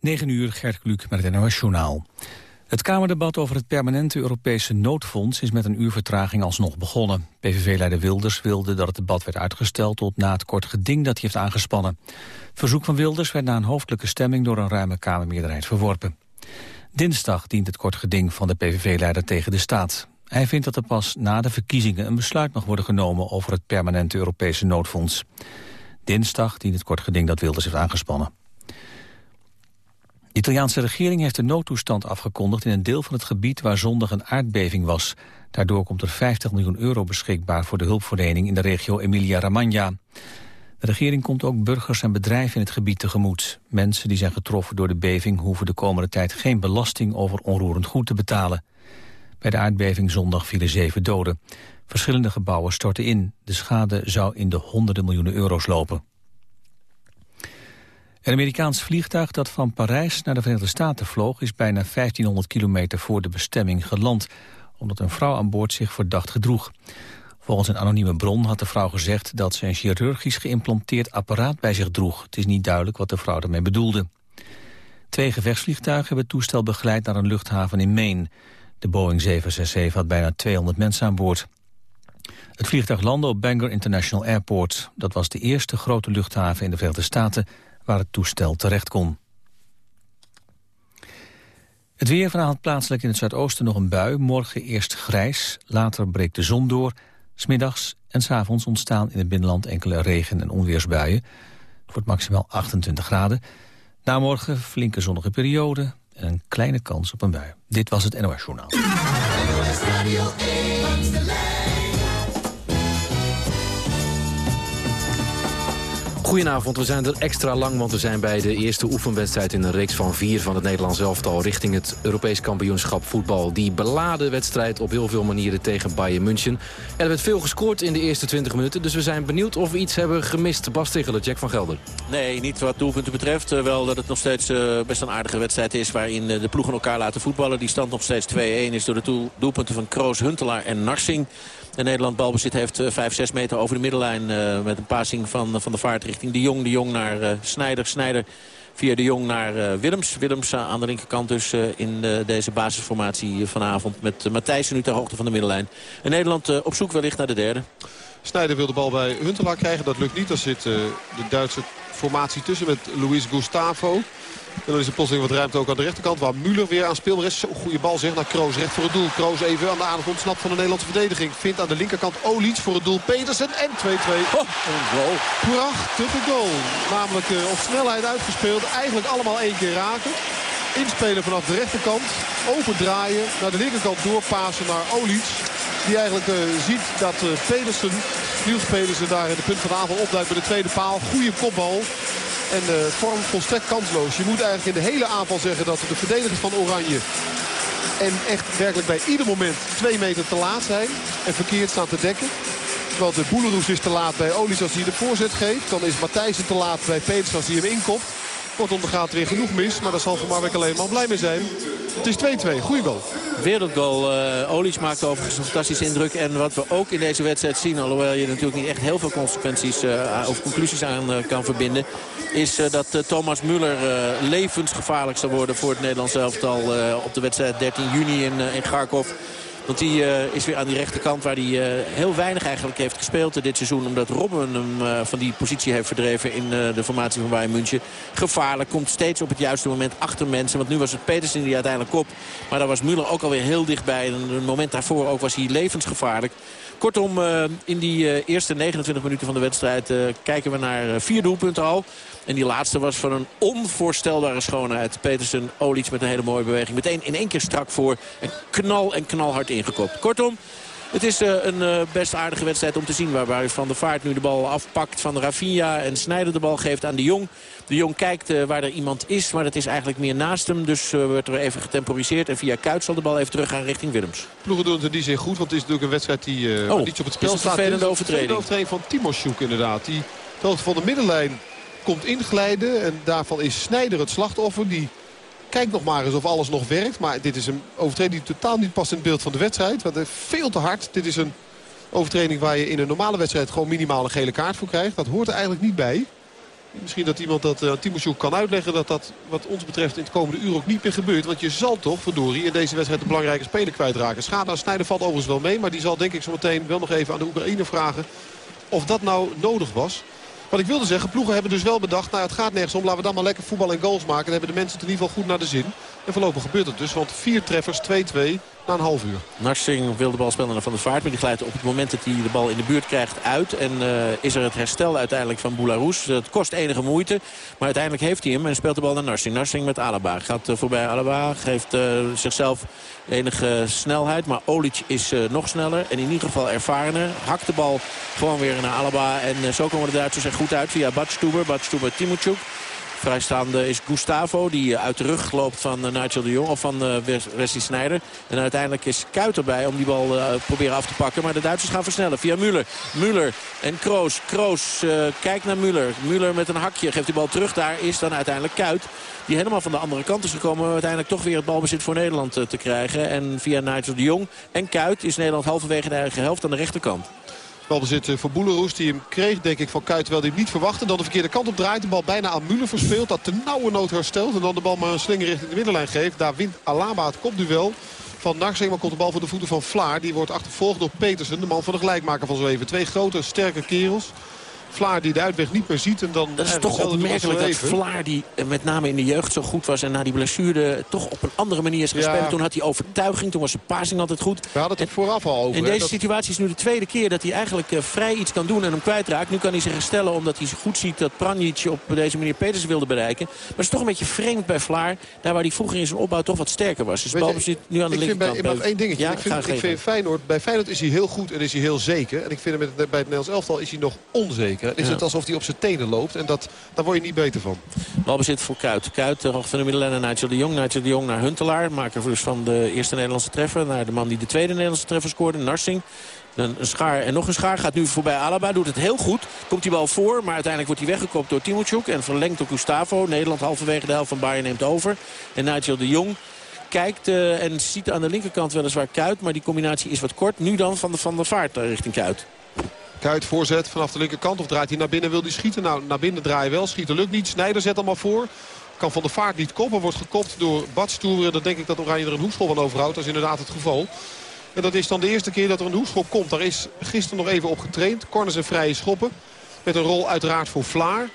9 uur, Gert Kluk met het NOS Journaal. Het Kamerdebat over het permanente Europese noodfonds is met een uur vertraging alsnog begonnen. PVV-leider Wilders wilde dat het debat werd uitgesteld tot na het kort geding dat hij heeft aangespannen. Verzoek van Wilders werd na een hoofdelijke stemming door een ruime Kamermeerderheid verworpen. Dinsdag dient het kort geding van de PVV-leider tegen de staat. Hij vindt dat er pas na de verkiezingen een besluit mag worden genomen over het permanente Europese noodfonds. Dinsdag dient het kort geding dat Wilders heeft aangespannen. De Italiaanse regering heeft de noodtoestand afgekondigd in een deel van het gebied waar zondag een aardbeving was. Daardoor komt er 50 miljoen euro beschikbaar voor de hulpverlening in de regio Emilia-Romagna. De regering komt ook burgers en bedrijven in het gebied tegemoet. Mensen die zijn getroffen door de beving hoeven de komende tijd geen belasting over onroerend goed te betalen. Bij de aardbeving zondag vielen zeven doden. Verschillende gebouwen stortten in. De schade zou in de honderden miljoenen euro's lopen. Een Amerikaans vliegtuig dat van Parijs naar de Verenigde Staten vloog... is bijna 1500 kilometer voor de bestemming geland... omdat een vrouw aan boord zich verdacht gedroeg. Volgens een anonieme bron had de vrouw gezegd... dat ze een chirurgisch geïmplanteerd apparaat bij zich droeg. Het is niet duidelijk wat de vrouw ermee bedoelde. Twee gevechtsvliegtuigen hebben het toestel begeleid naar een luchthaven in Maine. De Boeing 767 had bijna 200 mensen aan boord. Het vliegtuig landde op Bangor International Airport. Dat was de eerste grote luchthaven in de Verenigde Staten waar het toestel terecht kon. Het weer vanavond plaatselijk in het zuidoosten nog een bui. Morgen eerst grijs, later breekt de zon door. Smiddags en s avonds ontstaan in het binnenland enkele regen- en onweersbuien. Het wordt maximaal 28 graden. Na morgen flinke zonnige periode en een kleine kans op een bui. Dit was het NOS Journaal. Goedenavond, we zijn er extra lang, want we zijn bij de eerste oefenwedstrijd... in een reeks van vier van het Nederlands elftal... richting het Europees kampioenschap voetbal. Die beladen wedstrijd op heel veel manieren tegen Bayern München. Er werd veel gescoord in de eerste 20 minuten... dus we zijn benieuwd of we iets hebben gemist. Bas Tichelen, Jack van Gelder. Nee, niet wat doelpunten betreft. Uh, wel dat het nog steeds uh, best een aardige wedstrijd is... waarin uh, de ploegen elkaar laten voetballen. Die stand nog steeds 2-1 is door de doelpunten van Kroos, Huntelaar en Narsing... En Nederland balbezit heeft 5, 6 meter over de middenlijn. Uh, met een passing van, van de vaart richting de Jong. De Jong naar Snijder. Snijder via de Jong naar Willems. Willems aan de linkerkant dus in deze basisformatie vanavond. Met Matthijssen nu ter hoogte van de middenlijn. En Nederland op zoek wellicht naar de derde. Snijder wil de bal bij Huntelaar krijgen. Dat lukt niet. Daar zit de Duitse formatie tussen met Luis Gustavo. En dan is er plotseling wat ruimte ook aan de rechterkant. Waar Müller weer aan speelbaar is. Zo'n goede bal zeg naar Kroos. Recht voor het doel. Kroos even aan de aandacht ontsnapt van de Nederlandse verdediging. Vindt aan de linkerkant Oliets voor het doel. Petersen en 2-2. Oh, een goal. Prachtige goal. Namelijk uh, op snelheid uitgespeeld. Eigenlijk allemaal één keer raken. Inspelen vanaf de rechterkant. Open draaien. Naar de linkerkant doorpassen naar Oliets. Die eigenlijk uh, ziet dat uh, Pedersen, Niels Pedersen daar in de punt van de aanval opduikt bij de tweede paal. Goede kopbal. En de vorm volstrekt kansloos. Je moet eigenlijk in de hele aanval zeggen dat de verdedigers van Oranje... en echt werkelijk bij ieder moment twee meter te laat zijn. En verkeerd staan te dekken. Terwijl de Boeleroes is te laat bij Olis als hij de voorzet geeft. Dan is Matthijsen te laat bij Peters als hij hem inkopt. Kortom, er gaat weer genoeg mis. Maar daar zal Van Marwijk alleen maar blij mee zijn. Het is 2-2. Goeie goal. Wereldgoal. Uh, Olic maakt overigens een fantastische indruk. En wat we ook in deze wedstrijd zien... alhoewel je natuurlijk niet echt heel veel consequenties uh, of conclusies aan uh, kan verbinden... is dat Thomas Müller levensgevaarlijk zal worden voor het Nederlands elftal... op de wedstrijd 13 juni in, in Kharkov. Want die uh, is weer aan die rechterkant waar hij uh, heel weinig eigenlijk heeft gespeeld dit seizoen. Omdat Robben hem uh, van die positie heeft verdreven in de formatie van Bayern München. Gevaarlijk, komt steeds op het juiste moment achter mensen. Want nu was het Petersen die uiteindelijk kop. Maar daar was Müller ook alweer heel dichtbij. En een moment daarvoor ook was hij levensgevaarlijk. Kortom, in die eerste 29 minuten van de wedstrijd kijken we naar vier doelpunten al. En die laatste was van een onvoorstelbare schoonheid. Petersen, Olic met een hele mooie beweging. Meteen in één keer strak voor. En knal en knalhard ingekopt. Kortom, het is uh, een uh, best aardige wedstrijd om te zien. Waarbij Van der Vaart nu de bal afpakt van Rafinha. En Snijder de bal geeft aan de Jong. De Jong kijkt uh, waar er iemand is. Maar dat is eigenlijk meer naast hem. Dus wordt er even getemporiseerd. En via Kuit zal de bal even teruggaan richting Willems. Ploegen doen het die zin goed. Want het is natuurlijk een wedstrijd die oh, iets op het spel is een staat. Vervelende overtreding. Een overtreding van Timoshoek inderdaad. Die van de middenlijn komt inglijden. En daarvan is Snijder het slachtoffer. Die kijkt nog maar eens of alles nog werkt. Maar dit is een overtreding die totaal niet past in het beeld van de wedstrijd. Want veel te hard. Dit is een overtreding waar je in een normale wedstrijd gewoon minimaal een gele kaart voor krijgt. Dat hoort er eigenlijk niet bij. Misschien dat iemand dat uh, Timosjoek kan uitleggen dat dat wat ons betreft in het komende uur ook niet meer gebeurt. Want je zal toch, verdorie, in deze wedstrijd de belangrijke speler kwijtraken. Schade aan Snijder valt overigens wel mee. Maar die zal denk ik zo meteen wel nog even aan de Oekraïne vragen of dat nou nodig was. Wat ik wilde zeggen, ploegen hebben dus wel bedacht... nou het gaat nergens om, laten we dan maar lekker voetbal en goals maken. Dan hebben de mensen het in ieder geval goed naar de zin. En voorlopig gebeurt het dus, want vier treffers, 2-2 na een half uur. Narsing wil de bal spelen naar Van der Vaart. Maar die glijdt op het moment dat hij de bal in de buurt krijgt uit. En uh, is er het herstel uiteindelijk van Boularus. Het kost enige moeite. Maar uiteindelijk heeft hij hem en speelt de bal naar Narsing. Narsing met Alaba. Gaat uh, voorbij Alaba. Geeft uh, zichzelf enige snelheid. Maar Olic is nog sneller. En in ieder geval ervarener. Hakt de bal gewoon weer naar Alaba. En zo komen de Duitsers er goed uit via Badstuber. Badstuber Timotjuk. Vrijstaande is Gustavo die eh, uit de rug loopt van eh, Nigel de Jong of van eh, Wesley Sneijder. En uiteindelijk is Kuit erbij om die bal uh, proberen af te pakken. Maar de Duitsers gaan versnellen via Müller. Müller en Kroos. Kroos kijkt naar Müller. Müller met een hakje geeft die bal terug. Daar is dan uiteindelijk Kuit. Die helemaal van de andere kant is gekomen. Om uiteindelijk toch weer het balbezit voor Nederland te krijgen. En via Nigel de Jong en Kuit is Nederland halverwege de eigen helft aan de rechterkant. Balbezit voor Boeleroes die hem kreeg denk ik van Kuit terwijl hij hem niet verwachtte. Dan de verkeerde kant op draait. De bal bijna aan Müller verspeelt. Dat te nauwe nood herstelt. En dan de bal maar een slinger richting de middenlijn geeft. Daar wint Alaba het kopduel van Narsing. Maar komt de bal voor de voeten van Vlaar. Die wordt achtervolgd door Petersen. De man van de gelijkmaker van zo even. Twee grote sterke kerels. Vlaar die de uitweg niet meer ziet. En dan dat is toch opmerkelijk dat Vlaar die eh, met name in de jeugd zo goed was. En na die blessure toch op een andere manier is gespeeld. Ja. Toen had hij overtuiging. Toen was zijn passing altijd goed. We hadden het vooraf al over. In deze situatie is nu de tweede keer dat hij eigenlijk uh, vrij iets kan doen en hem kwijtraakt. Nu kan hij zich herstellen omdat hij goed ziet dat Pranjic op deze manier Peters wilde bereiken. Maar het is toch een beetje vreemd bij Vlaar. Daar waar hij vroeger in zijn opbouw toch wat sterker was. Dus bal zit nu aan de linkerkant. Ik vind bij, één dingetje. Ja, ik vind, ik vind Feyenoord, bij Feyenoord is hij heel goed en is hij heel zeker. En ik vind hem met, bij het Nederlands elftal is hij nog onzeker. Is ja. het alsof hij op zijn tenen loopt. En dat, daar word je niet beter van. Balbezit voor Kuit. Kuit, de hoogte van de middenlijn naar Nigel de Jong. Nigel de Jong naar Huntelaar. Maker dus van de eerste Nederlandse treffer. Naar de man die de tweede Nederlandse treffer scoorde. Narsing. Een, een schaar en nog een schaar. Gaat nu voorbij Alaba. Doet het heel goed. Komt die bal voor. Maar uiteindelijk wordt hij weggekopt door Timotjuk. En verlengd door Gustavo. Nederland halverwege de helft van Bayern neemt over. En Nigel de Jong kijkt uh, en ziet aan de linkerkant weliswaar Kuit. Maar die combinatie is wat kort. Nu dan van de Van der Vaart richting Kuit. Kuit voorzet vanaf de linkerkant. Of draait hij naar binnen, wil hij schieten? Nou, naar binnen draaien wel. Schieten lukt niet. Snijder zet allemaal voor. Kan Van de Vaart niet koppen. Wordt gekopt door Badstoeren. Dan denk ik dat Oranje er een hoekschop van overhoudt. Dat is inderdaad het geval. En dat is dan de eerste keer dat er een hoekschop komt. Daar is gisteren nog even op getraind. Corners en vrije schoppen. Met een rol uiteraard voor Vlaar.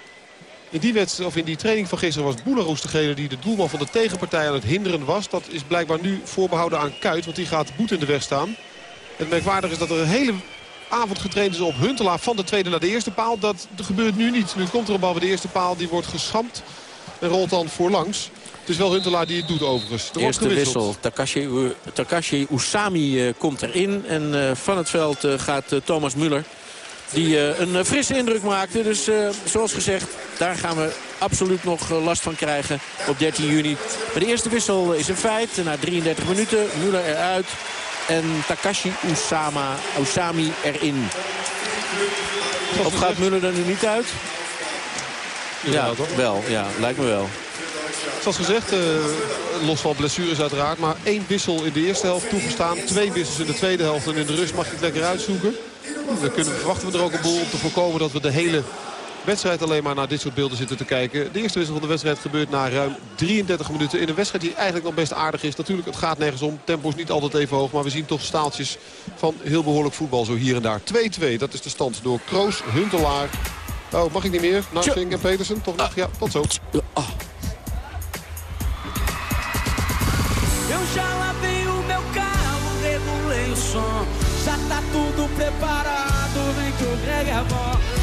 In die, wedstrijd, of in die training van gisteren was Boeleroes degene die de doelman van de tegenpartij aan het hinderen was. Dat is blijkbaar nu voorbehouden aan Kuit. Want die gaat boet in de weg staan. Het merkwaardige is dat er een hele avond getraind is op Huntelaar van de tweede naar de eerste paal. Dat gebeurt nu niet. Nu komt er een bal bij de eerste paal. Die wordt geschampt en rolt dan voorlangs. Het is wel Huntelaar die het doet overigens. Er Eerste wissel. Takashi, Takashi Usami uh, komt erin. En uh, van het veld uh, gaat Thomas Müller. Die een frisse indruk maakte. Dus zoals gezegd, daar gaan we absoluut nog last van krijgen op 13 juni. Maar de eerste wissel is een feit. Na 33 minuten, Müller eruit. En Takashi Usama, Usami erin. Of gaat Muller er nu niet uit? Ja, wel. Ja, lijkt me wel. Zoals gezegd, uh, los van blessures uiteraard. Maar één wissel in de eerste helft toegestaan. Twee wissels in de tweede helft. En in de rust mag je het lekker uitzoeken. Dan kunnen, verwachten we er ook een boel om te voorkomen dat we de hele wedstrijd alleen maar naar dit soort beelden zitten te kijken. De eerste wissel van de wedstrijd gebeurt na ruim 33 minuten. In een wedstrijd die eigenlijk nog best aardig is. Natuurlijk, het gaat nergens om. Tempo is niet altijd even hoog. Maar we zien toch staaltjes van heel behoorlijk voetbal zo hier en daar. 2-2, dat is de stand door Kroos, Huntelaar. Oh, mag ik niet meer? Narsing en Petersen, toch nog? Ja, tot zo. Eu já lavei o meu carro, regulei o som. Já tá tudo preparado, vem que o Greg é bom.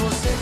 você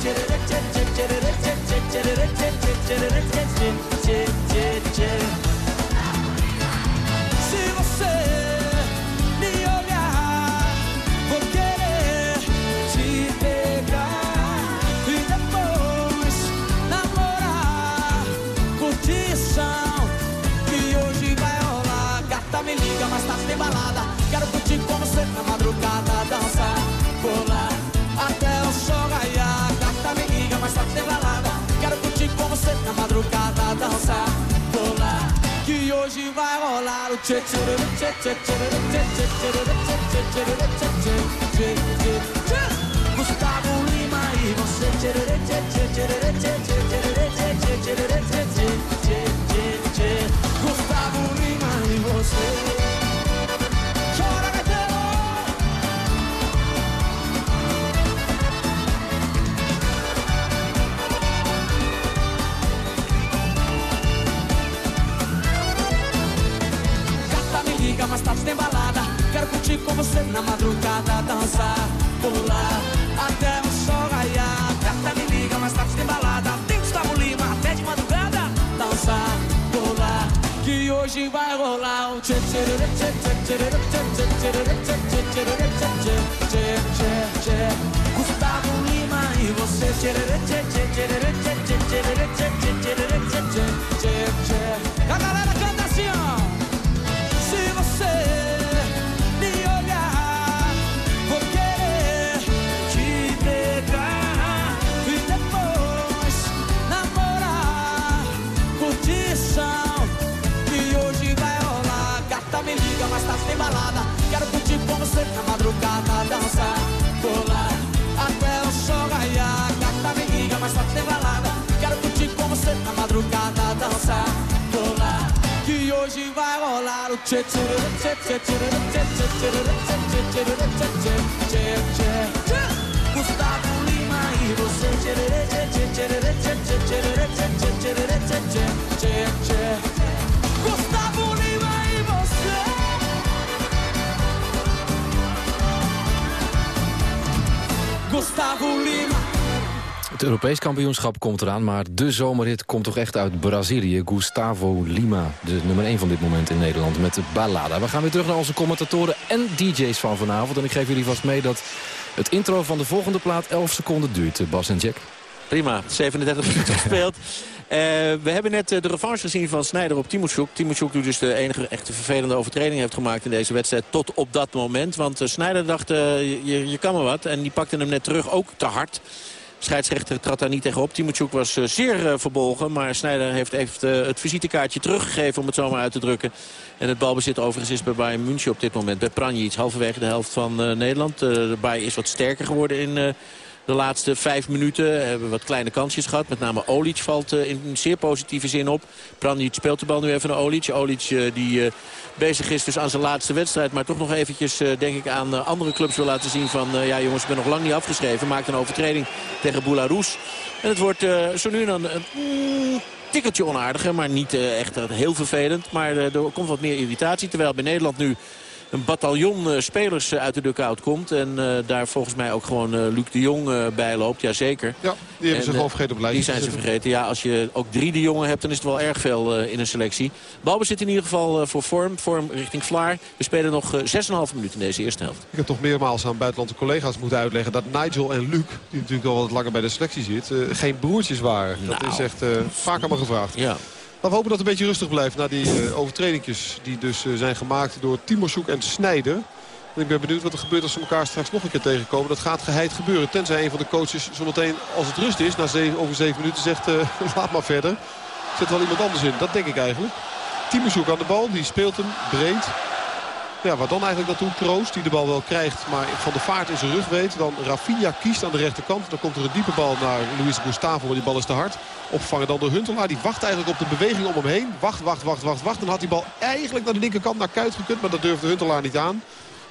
parola Gustavo Lima e você Gustavo Lima e você com você na madrugada, dançar, pular até o sol raiar. Gata me liga, mais tarde tem balada. Tem Gustavo Lima até de madrugada, dançar, pular. Que hoje vai rolar um tchê tchê tchê tchê tchê tchê tchê tchê tchê Gustavo Lima e você tchê tchê tchê tchê tchê tchê tchê tchê tchê to the Het Europees kampioenschap komt eraan, maar de zomerhit komt toch echt uit Brazilië. Gustavo Lima, de nummer 1 van dit moment in Nederland met de Ballada. We gaan weer terug naar onze commentatoren en DJ's van vanavond. En ik geef jullie vast mee dat het intro van de volgende plaat 11 seconden duurt. Bas en Jack. Prima, 37 minuten gespeeld. Eh, we hebben net eh, de revanche gezien van Snijder op Timoshuk. Timoshuk die dus de enige echte vervelende overtreding heeft gemaakt in deze wedstrijd tot op dat moment. Want Snijder dacht, je, je kan maar wat. En die pakte hem net terug, ook te hard. Scheidsrechter trad daar niet tegenop. Timochuk was uh, zeer uh, verbolgen. Maar Snijder heeft, heeft uh, het visitekaartje teruggegeven om het zomaar uit te drukken. En het balbezit overigens is bij Bayern München op dit moment. Bij Pranjic, halverwege de helft van Nederland. de Bayern is wat sterker geworden in de laatste vijf minuten. Hebben wat kleine kansjes gehad. Met name Olic valt in zeer positieve zin op. Pranjic speelt de bal nu even naar Olic. Olic die bezig is dus aan zijn laatste wedstrijd. Maar toch nog eventjes, denk ik, aan andere clubs wil laten zien van... Ja jongens, ik ben nog lang niet afgeschreven. Maakt een overtreding tegen Boularus. En het wordt zo nu dan een mm, tikkeltje onaardiger. Maar niet echt heel vervelend. Maar er komt wat meer irritatie. Terwijl bij Nederland nu een bataljon uh, spelers uh, uit de dugout komt. En uh, daar volgens mij ook gewoon Luc de Jong bij loopt. Jazeker. Ja, die hebben ze gewoon vergeten op lijstje. Die zijn ze vergeten. Ja, als je ook drie de jongen hebt, dan is het wel erg veel in een selectie. Balbezit in ieder geval voor vorm. Vorm richting Vlaar. We spelen nog 6,5 minuten in deze eerste helft. Ik heb toch meermaals aan buitenlandse collega's moeten uitleggen... dat Nigel en Luc, die natuurlijk al wat langer bij de selectie zit... geen broertjes waren. Dat Nou. is echt vaak aan me gevraagd. Ja. Laten we hopen dat het een beetje rustig blijft na die uh, overtredingjes die dus uh, zijn gemaakt door Timoshoek en Snijder. Ik ben benieuwd wat er gebeurt als ze elkaar straks nog een keer tegenkomen. Dat gaat geheid gebeuren. Tenzij een van de coaches zometeen als het rust is, na zeven, over zeven minuten zegt uh, laat maar verder. Zet wel iemand anders in. Dat denk ik eigenlijk. Timoshoek aan de bal, die speelt hem breed. Ja, waar dan eigenlijk naartoe? Kroost die de bal wel krijgt, maar van de vaart in zijn rug weet. Dan Rafinha kiest aan de rechterkant. Dan komt er een diepe bal naar Luis Gustavo, maar die bal is te hard. Opgevangen dan door Huntelaar. Die wacht eigenlijk op de beweging om hem heen. Wacht, wacht, wacht, wacht, wacht. Dan had die bal eigenlijk naar de linkerkant naar Kuit gekund, maar dat durfde Huntelaar niet aan.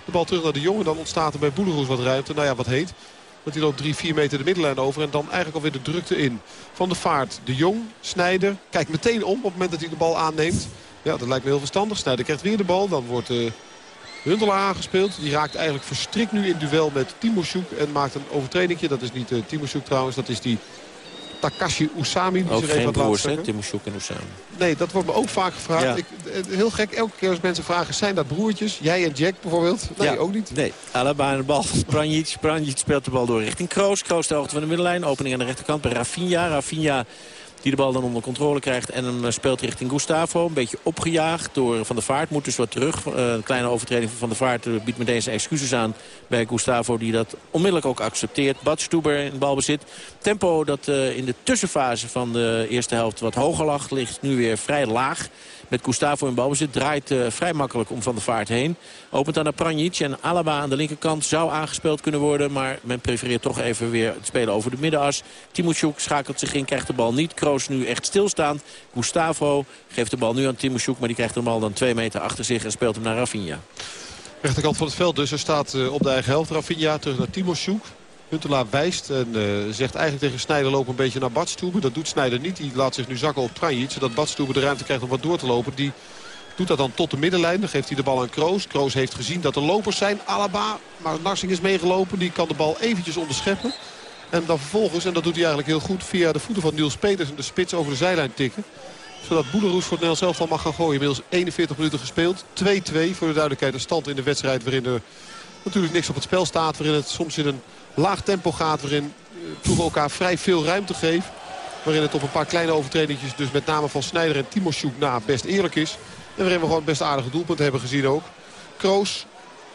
De bal terug naar de jongen. Dan ontstaat er bij Boeleroes wat ruimte. Nou ja, wat heet. Want hij loopt 3-4 meter de middenlijn over. En dan eigenlijk alweer de drukte in. Van de vaart. De Jong, Snijder. Kijkt meteen om op het moment dat hij de bal aanneemt. Ja, dat lijkt me heel verstandig. Snijder krijgt weer de bal. Dan wordt uh, Huntelaar aangespeeld. Die raakt eigenlijk verstrikt nu in duel met Timoshoek. En maakt een overtredingje. Dat is niet uh, Timoshoek trouwens. Dat is die Takashi Usami. Ook geen wat broers, hè? en. Nee, dat wordt me ook vaak gevraagd. Ja. Ik, eh, heel gek, elke keer als mensen vragen, zijn dat broertjes? Jij en Jack bijvoorbeeld? Nee, Ja. ook niet. Nee, Alaba aan de bal. Pranjic. Pranjic speelt de bal door richting Kroos. Kroos de hoogte van de middenlijn. Opening aan de rechterkant bij Rafinha. Rafinha Die de bal dan onder controle krijgt en hem speelt richting Gustavo. Een beetje opgejaagd door Van der Vaart. Moet dus wat terug. een kleine overtreding van Van der Vaart biedt meteen zijn excuses aan bij Gustavo. Die dat onmiddellijk ook accepteert. Bad Stuber in balbezit. Tempo dat in de tussenfase van de eerste helft wat hoger lag. Ligt nu weer vrij laag met Gustavo in balbezit. Draait uh, vrij makkelijk om Van de Vaart heen. Opent dan naar Pranjic en Alaba aan de linkerkant zou aangespeeld kunnen worden. Maar men prefereert toch even weer het spelen over de middenas. Timoshuk schakelt zich in, krijgt de bal niet. Kroos nu echt stilstaand. Gustavo geeft de bal nu aan Timoshuk, maar die krijgt de bal dan twee meter achter zich en speelt hem naar Rafinha. Rechterkant van het veld dus. Er staat uh, op de eigen helft Rafinha terug naar Timoshuk. Huntelaar wijst en uh, zegt eigenlijk tegen Snijder loop een beetje naar Badstoeber. Dat doet Snijder niet. Die laat zich nu zakken op Tranjic. Zodat Badstoeber de ruimte krijgt om wat door te lopen. Die doet dat dan tot de middenlijn. Dan geeft hij de bal aan Kroos. Kroos heeft gezien dat er lopers zijn. Alaba, maar Narsing is meegelopen. Die kan de bal eventjes onderscheppen. En dan vervolgens, en dat doet hij eigenlijk heel goed... via de voeten van Niels Peters en de spits over de zijlijn tikken. Zodat Boeleroes voor het zelf mag gaan gooien. Inmiddels 41 minuten gespeeld. 2-2 voor de duidelijkheid. De stand in de wedstrijd waarin er natuurlijk niks op het spel staat. Waarin het soms in een laag tempo gaat. Waarin eh, ploegen elkaar vrij veel ruimte geeft. Waarin het op een paar kleine overtredingjes, dus met name van Snijder en Timoshoek na, best eerlijk is. En waarin we gewoon best aardige doelpunten hebben gezien ook. Kroos,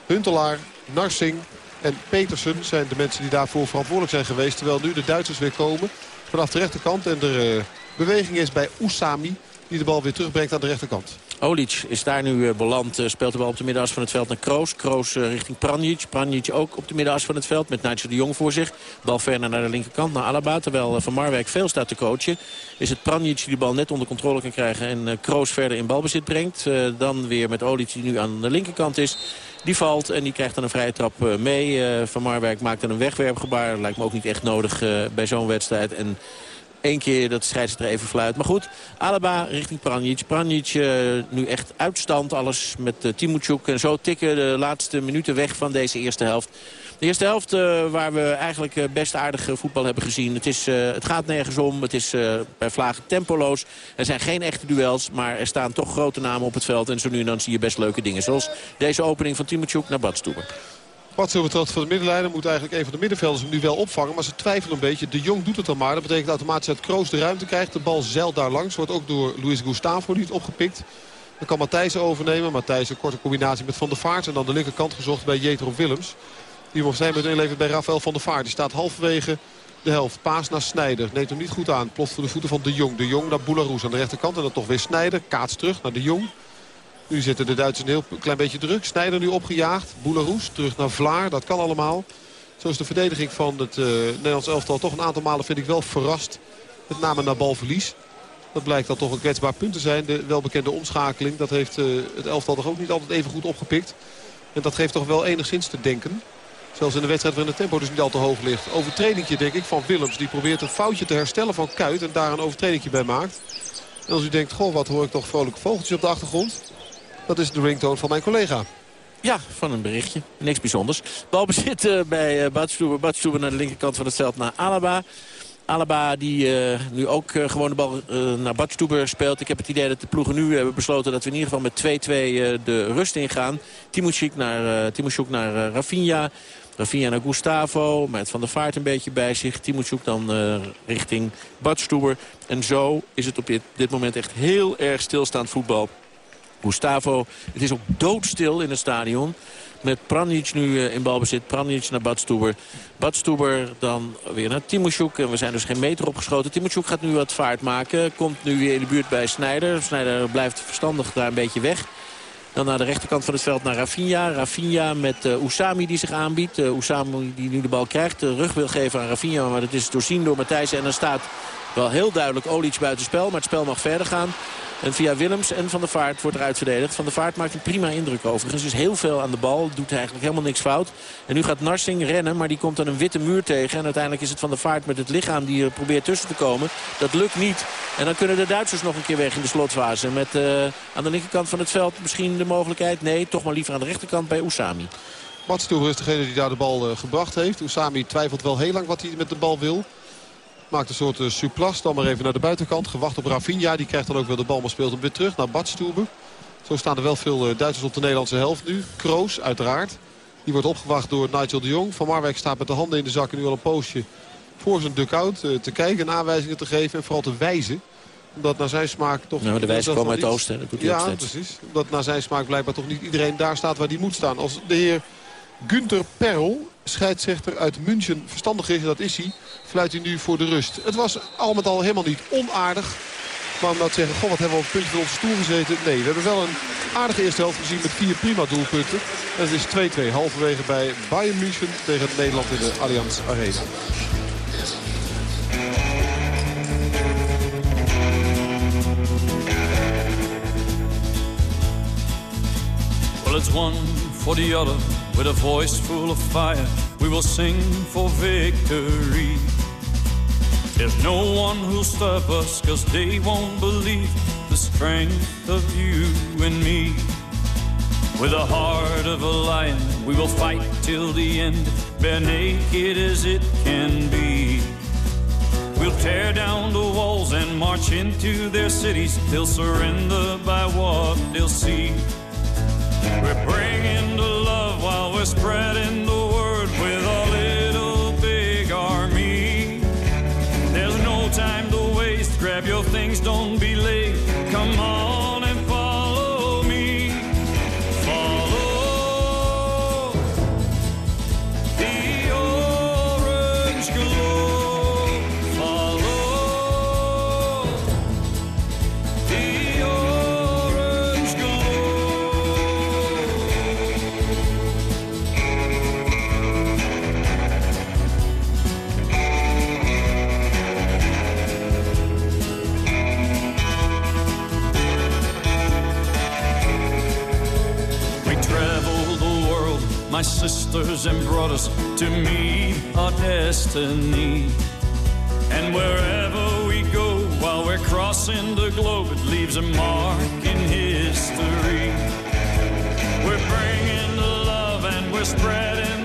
Huntelaar, Narsing en Petersen zijn de mensen die daarvoor verantwoordelijk zijn geweest. Terwijl nu de Duitsers weer komen vanaf de rechterkant. En er uh, beweging is bij Oussami die de bal weer terugbrengt aan de rechterkant. Olic is daar nu eh, beland. Uh, speelt de bal op de middenas van het veld naar Kroos. Kroos uh, richting Pranjic. Pranjic ook op de middenas van het veld met Nigel de Jong voor zich. Bal verder naar de linkerkant, naar Alaba. Terwijl Van Marwijk veel staat te coachen. Is het Pranjic die de bal net onder controle kan krijgen. En Kroos verder in balbezit brengt. dan weer met Olic die nu aan de linkerkant is. Die valt en die krijgt dan een vrije trap mee. Van Marwijk maakt dan een wegwerpgebaar. Lijkt me ook niet echt nodig bij zo'n wedstrijd. En Eén keer dat scheidsrechter even fluit. Maar goed, Alaba richting Pranjic. Pranjic uh, nu echt uitstand. Alles met uh. En zo tikken de laatste minuten weg van deze eerste helft. De eerste helft uh, waar we eigenlijk best aardig voetbal hebben gezien. Het, is, het gaat nergens om. Het is bij Vlagen tempoloos. Er zijn geen echte duels. Maar er staan toch grote namen op het veld. En zo nu en dan zie je best leuke dingen. Zoals deze opening van Timuchuk naar Badstuber. Wat betreft van de middenlijn moet eigenlijk een van de middenvelders hem nu wel opvangen. Maar ze twijfelen een beetje. De Jong doet het dan maar. Dat betekent automatisch dat Kroos de ruimte krijgt. De bal zeilt daar langs. Wordt ook door Luis Gustavo niet opgepikt. Dan kan Matthijs overnemen. Matthijs een korte combinatie met Van der Vaart. En dan de linkerkant gezocht bij Jetro Willems. Die hem zijn met bij Rafael van der Vaart. Die staat halverwege de helft. Paas naar Snijder. Neemt hem niet goed aan. Ploft voor de voeten van De Jong. De Jong naar Boularoes aan de rechterkant. En dan toch weer Snijder. Kaats terug naar De Jong. Nu zitten de Duitsers een heel klein beetje druk. Snijder nu opgejaagd. Boularoes terug naar Vlaar. Dat kan allemaal. Zo is de verdediging van het uh, Nederlands elftal toch een aantal malen vind ik wel verrast. Met name naar balverlies. Dat blijkt dan toch een kwetsbaar punt te zijn. De welbekende omschakeling. Dat heeft uh, het elftal toch ook niet altijd even goed opgepikt. En dat geeft toch wel enigszins te denken. Zelfs in de wedstrijd waarin het tempo dus niet al te hoog ligt. Overtredingje denk ik van Willems. Die probeert een foutje te herstellen van Kuit. En daar een overtredingje bij maakt. En als u denkt, goh wat hoor ik toch vrolijke vogeltjes op de achtergrond. Dat is de ringtone van mijn collega. Ja, van een berichtje. Niks bijzonders. Balbezit uh, bij uh, Badstuber. naar de linkerkant van het veld naar Alaba. Alaba die uh, nu ook gewoon de bal naar Badstuber speelt. Ik heb het idee dat de ploegen nu hebben besloten dat we in ieder geval met 2-2 de rust ingaan. Timoshik naar, uh, naar Rafinha. Rafinha naar Gustavo. Met Van der Vaart een beetje bij zich. Timoshuk dan richting Badstuber. En zo is het op dit moment echt heel erg stilstaand voetbal Gustavo. Het is ook doodstil in het stadion. Met Pranic nu eh, in balbezit. Pranic naar Badstuber. Badstuber dan weer naar Timoshuk. En we zijn dus geen meter opgeschoten. Timoshuk gaat nu wat vaart maken. Komt nu weer in de buurt bij Snijder. Snijder blijft verstandig daar een beetje weg. Dan naar de rechterkant van het veld naar Rafinha. Rafinha met uh, die zich aanbiedt. Uh, die nu de bal krijgt. De rug wil geven aan Rafinha. Maar dat is doorzien door Matthijs. En dan staat wel heel duidelijk Olic buitenspel. Maar het spel mag verder gaan. En via Willems en Van der Vaart wordt eruit verdedigd. Van der Vaart maakt een prima indruk overigens. Is heel veel aan de bal. Doet eigenlijk helemaal niks fout. En nu gaat Narsing rennen. Maar die komt dan een witte muur tegen. En uiteindelijk is het Van der Vaart met het lichaam die er probeert tussen te komen. Dat lukt niet. En dan kunnen de Duitsers nog een keer weg in de slotfase. Met uh, aan de linkerkant van het veld misschien de mogelijkheid. Nee, toch maar liever aan de rechterkant bij Oussami. Mats is degene die daar de bal uh, gebracht heeft. Oussami twijfelt wel heel lang wat hij met de bal wil. Maakt een soort uh, suplas. Dan maar even naar de buitenkant. Gewacht op Rafinha. Die krijgt dan ook wel de bal. Maar speelt hem weer terug naar Badstuber. Zo staan er wel veel uh, Duitsers op de Nederlandse helft nu. Kroos uiteraard. Die wordt opgewacht door Nigel de Jong. Van Marwijk staat met de handen in de zakken nu al een poosje voor zijn dugout te kijken en aanwijzingen te geven en vooral te wijzen omdat naar zijn smaak toch... Nou, de wijze kwam uit het oosten, dat doet hij Ja, precies. Omdat naar zijn smaak blijkbaar toch niet iedereen daar staat waar hij moet staan. Als de heer Günther Perl, scheidsrechter uit München, verstandig is, dat is hij, fluit hij nu voor de rust. Het was al met al helemaal niet onaardig. Maar om nou te zeggen, goh, wat hebben we op het puntje van onze stoel gezeten? Nee, we hebben wel een aardige eerste helft gezien met vier prima doelpunten. En het is 2-2 halverwege bij Bayern München tegen Nederland in de Allianz Arena. Well, it's one for the other with a voice full of fire. We will sing for victory. There's no one who'll stop us, cause they won't believe the strength of you and me. With a heart of a lion, we will fight till the end, bare naked as it can be. We'll tear down the walls and march into their cities. They'll surrender by what they'll see. We're bringing the we're spreading my sisters and brothers, to meet our destiny. And wherever we go, while we're crossing the globe, it leaves a mark in history. We're bringing the love and we're spreading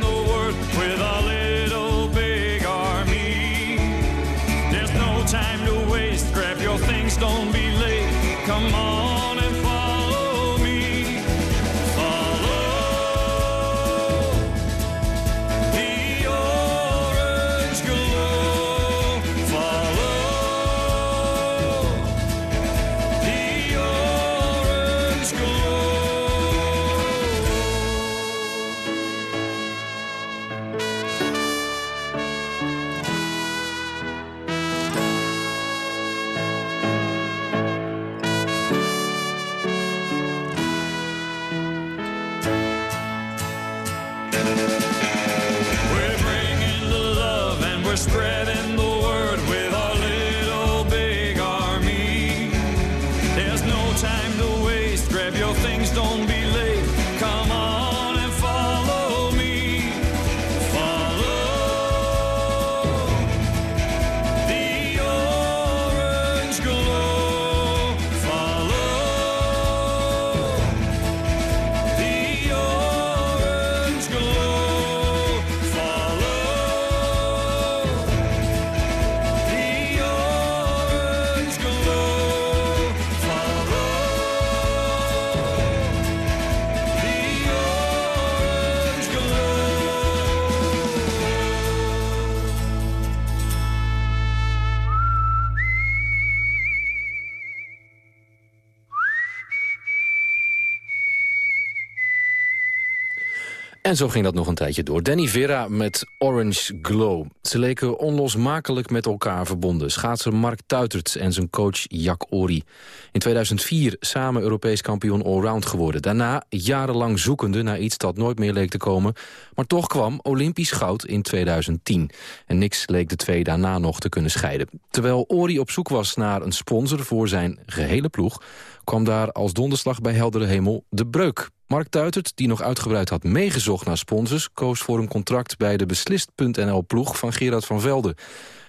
zo ging dat nog een tijdje door. Danny Vera met Orange Glow. Ze leken onlosmakelijk met elkaar verbonden. Schaatser Mark Tuitert en zijn coach Jack Ori. In 2004 samen Europees kampioen allround geworden. Daarna jarenlang zoekende naar iets dat nooit meer leek te komen. Maar toch kwam Olympisch goud in 2010. En niks leek de twee daarna nog te kunnen scheiden. Terwijl Ori op zoek was naar een sponsor voor zijn gehele ploeg... kwam daar als donderslag bij heldere hemel de breuk. Mark Tuitert, die nog uitgebreid had meegezocht naar sponsors... koos voor een contract bij de Beslist.nl-ploeg van Gerard van Velde.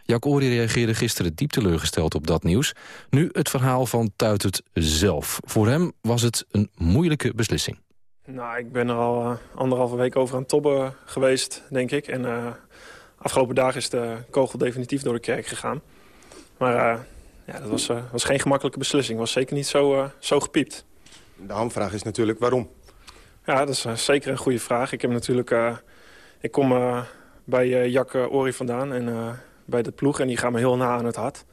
Jack Ori reageerde gisteren diep teleurgesteld op dat nieuws. Nu het verhaal van Tuitert zelf. Voor hem was het een moeilijke beslissing. Nou, ik ben er al eh, anderhalve week over aan het tobben geweest, denk ik. En eh, afgelopen dagen is de kogel definitief door de kerk gegaan. Maar eh, ja, dat was, eh, was geen gemakkelijke beslissing. was zeker niet zo, eh, zo gepiept. De hamvraag is natuurlijk waarom. Ja, dat is eh, zeker een goede vraag. Ik heb natuurlijk... eh, ik kom eh, bij eh, Jack Ori vandaan. En bij de ploeg. En die gaan me heel na aan het hart.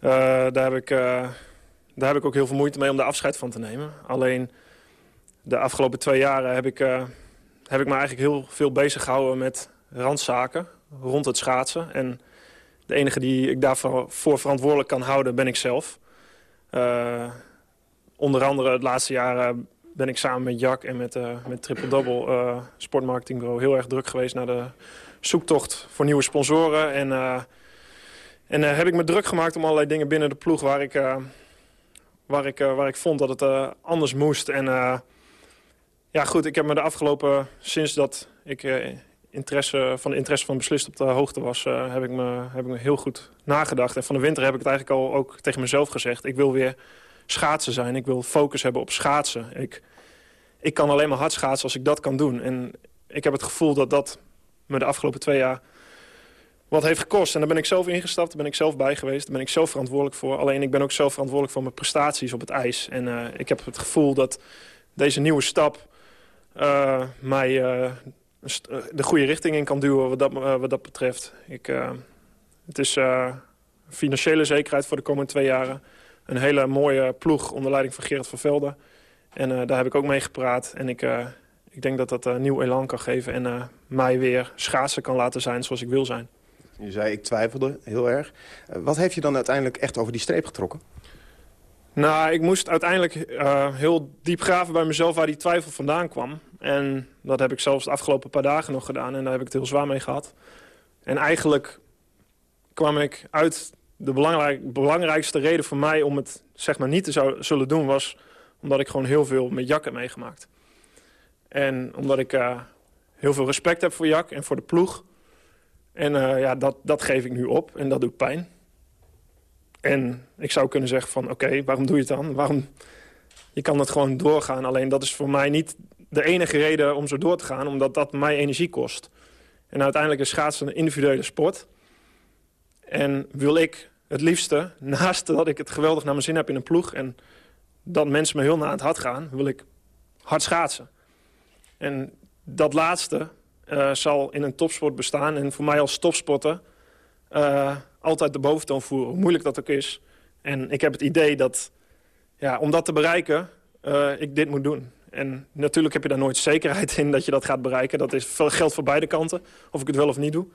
Daar, heb ik, daar heb ik ook heel veel moeite mee om daar afscheid van te nemen. Alleen de afgelopen twee jaren heb ik, heb ik me eigenlijk heel veel bezig gehouden met randzaken rond het schaatsen. En de enige die ik daarvoor voor verantwoordelijk kan houden ben ik zelf. onder andere het laatste jaar ben ik samen met Jack en met, met Triple Double uh, Sportmarketingbureau heel erg druk geweest naar de zoektocht voor nieuwe sponsoren. En en uh, heb ik me druk gemaakt om allerlei dingen binnen de ploeg... waar ik, uh, waar ik, uh, waar ik vond dat het anders moest. En ja, goed, ik heb me de afgelopen... sinds dat ik interesse, van de interesse van beslist op de hoogte was... heb, ik me, heb ik me heel goed nagedacht. En van de winter heb ik het eigenlijk al ook tegen mezelf gezegd. Ik wil weer schaatsen zijn. Ik wil focus hebben op schaatsen. Ik, ik kan alleen maar hard schaatsen als ik dat kan doen. En ik heb het gevoel dat dat me de afgelopen twee jaar wat heeft gekost. En daar ben ik zelf ingestapt, daar ben ik zelf bij geweest. Daar ben ik zelf verantwoordelijk voor. Alleen ik ben ook zelf verantwoordelijk voor mijn prestaties op het ijs. En uh, ik heb het gevoel dat deze nieuwe stap uh, mij uh, de goede richting in kan duwen wat dat, wat dat betreft. Ik, het is financiële zekerheid voor de komende twee jaren. Een hele mooie ploeg onder leiding van Gerard van Velde. En daar heb ik ook mee gepraat. En ik, ik denk dat dat een nieuw elan kan geven en mij weer schaatsen kan laten zijn zoals ik wil zijn. Je zei, ik twijfelde heel erg. Eh, wat heeft je dan uiteindelijk echt over die streep getrokken? Nou, ik moest uiteindelijk uh, heel diep graven bij mezelf waar die twijfel vandaan kwam. En dat heb ik zelfs de afgelopen paar dagen nog gedaan. En daar heb ik het heel zwaar mee gehad. En eigenlijk kwam ik uit... De belangrijk, belangrijkste reden voor mij om het zeg maar, niet te zou, zullen doen... was omdat ik gewoon heel veel met Jak heb meegemaakt. En omdat ik uh, heel veel respect heb voor Jak en voor de ploeg... En uh, ja, dat, dat geef ik nu op en dat doet pijn. En ik zou kunnen zeggen van oké, waarom doe je het dan? Waarom? Je kan het gewoon doorgaan. Alleen dat is voor mij niet de enige reden om zo door te gaan. Omdat dat mij energie kost. En uiteindelijk is schaatsen een individuele sport. En wil ik het liefste, naast dat ik het geweldig naar mijn zin heb in een ploeg... en dat mensen me heel naar het hart gaan, wil ik hard schaatsen. En dat laatste, uh, zal in een topsport bestaan. En voor mij als topsporter uh, altijd de boventoon voeren. Hoe moeilijk dat ook is. En ik heb het idee dat ja, om dat te bereiken, uh, ik dit moet doen. En natuurlijk heb je daar nooit zekerheid in dat je dat gaat bereiken. Dat is, geldt voor beide kanten, of ik het wel of niet doe.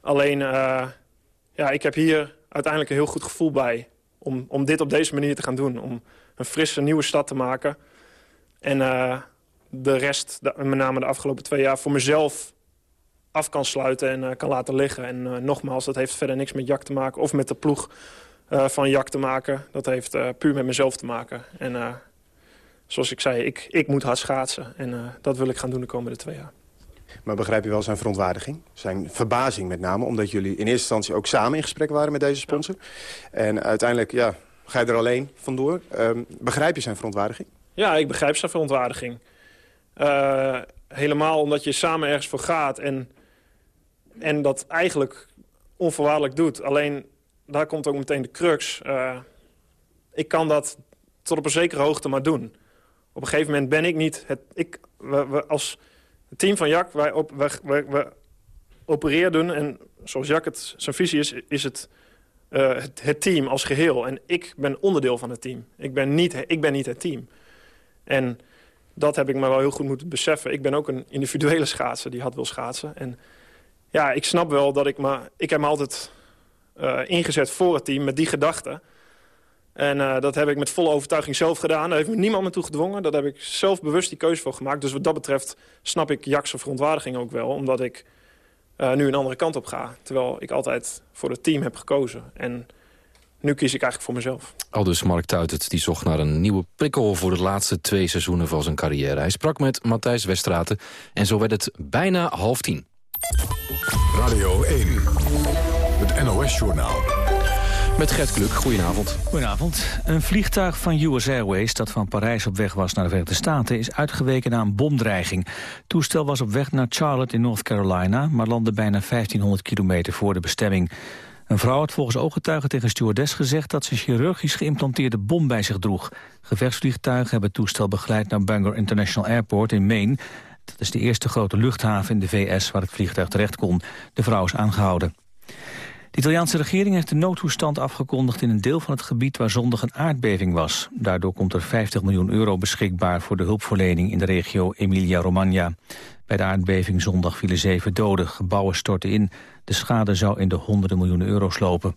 Alleen, ja, ik heb hier uiteindelijk een heel goed gevoel bij... om, om dit op deze manier te gaan doen. Om een frisse, nieuwe stad te maken. En de rest, de, met name de afgelopen twee jaar, voor mezelf af kan sluiten en uh, kan laten liggen. En uh, nogmaals, dat heeft verder niks met Jak te maken of met de ploeg van Jak te maken. Dat heeft puur met mezelf te maken. En zoals ik zei, ik, ik moet hard schaatsen. En dat wil ik gaan doen de komende twee jaar. Maar begrijp je wel zijn verontwaardiging? Zijn verbazing met name, omdat jullie in eerste instantie ook samen in gesprek waren met deze sponsor. Ja. En uiteindelijk, ja, ga je er alleen vandoor. Um, begrijp je zijn verontwaardiging? Ja, ik begrijp zijn verontwaardiging. Uh, helemaal omdat je samen ergens voor gaat en, en dat eigenlijk onvoorwaardelijk doet. Alleen, daar komt ook meteen de crux. Uh, ik kan dat tot op een zekere hoogte maar doen. Op een gegeven moment ben ik niet... Het, ik, we, we als team van Jack, wij, op, we, we, we opereerden... en zoals Jack het, zijn visie is, is het, uh, het, team als geheel. En ik ben onderdeel van het team. Ik ben niet, ik ben niet het team. En dat heb ik me wel heel goed moeten beseffen. Ik ben ook een individuele schaatser die had wil schaatsen. En ja, ik snap wel dat ik me... Ik heb me altijd uh, ingezet voor het team met die gedachte. En uh, dat heb ik met volle overtuiging zelf gedaan. Daar heeft me niemand me toe gedwongen. Dat heb ik zelf bewust die keuze voor gemaakt. Dus wat dat betreft snap ik Jakse verontwaardiging ook wel. Omdat ik uh, nu een andere kant op ga. Terwijl ik altijd voor het team heb gekozen. En nu kies ik eigenlijk voor mezelf. Aldus Mark Tuitert die zocht naar een nieuwe prikkel... voor de laatste twee seizoenen van zijn carrière. Hij sprak met Matthijs Westraten en zo werd het bijna half tien. Radio 1, het NOS-journaal. Met Gert Kluk, goedenavond. Goedenavond. Een vliegtuig van US Airways dat van Parijs op weg was naar de Verenigde Staten... is uitgeweken na een bomdreiging. Het toestel was op weg naar Charlotte in North Carolina... maar landde bijna 1500 kilometer voor de bestemming. Een vrouw had volgens ooggetuigen tegen stewardess gezegd... dat ze chirurgisch geïmplanteerde bom bij zich droeg. Gevechtsvliegtuigen hebben het toestel begeleid naar Bangor International Airport in Maine. Dat is de eerste grote luchthaven in de VS waar het vliegtuig terecht kon. De vrouw is aangehouden. De Italiaanse regering heeft de noodtoestand afgekondigd in een deel van het gebied waar zondag een aardbeving was. Daardoor komt er 50 miljoen euro beschikbaar voor de hulpverlening in de regio Emilia-Romagna. Bij de aardbeving zondag vielen zeven doden, gebouwen stortten in. De schade zou in de honderden miljoenen euro's lopen.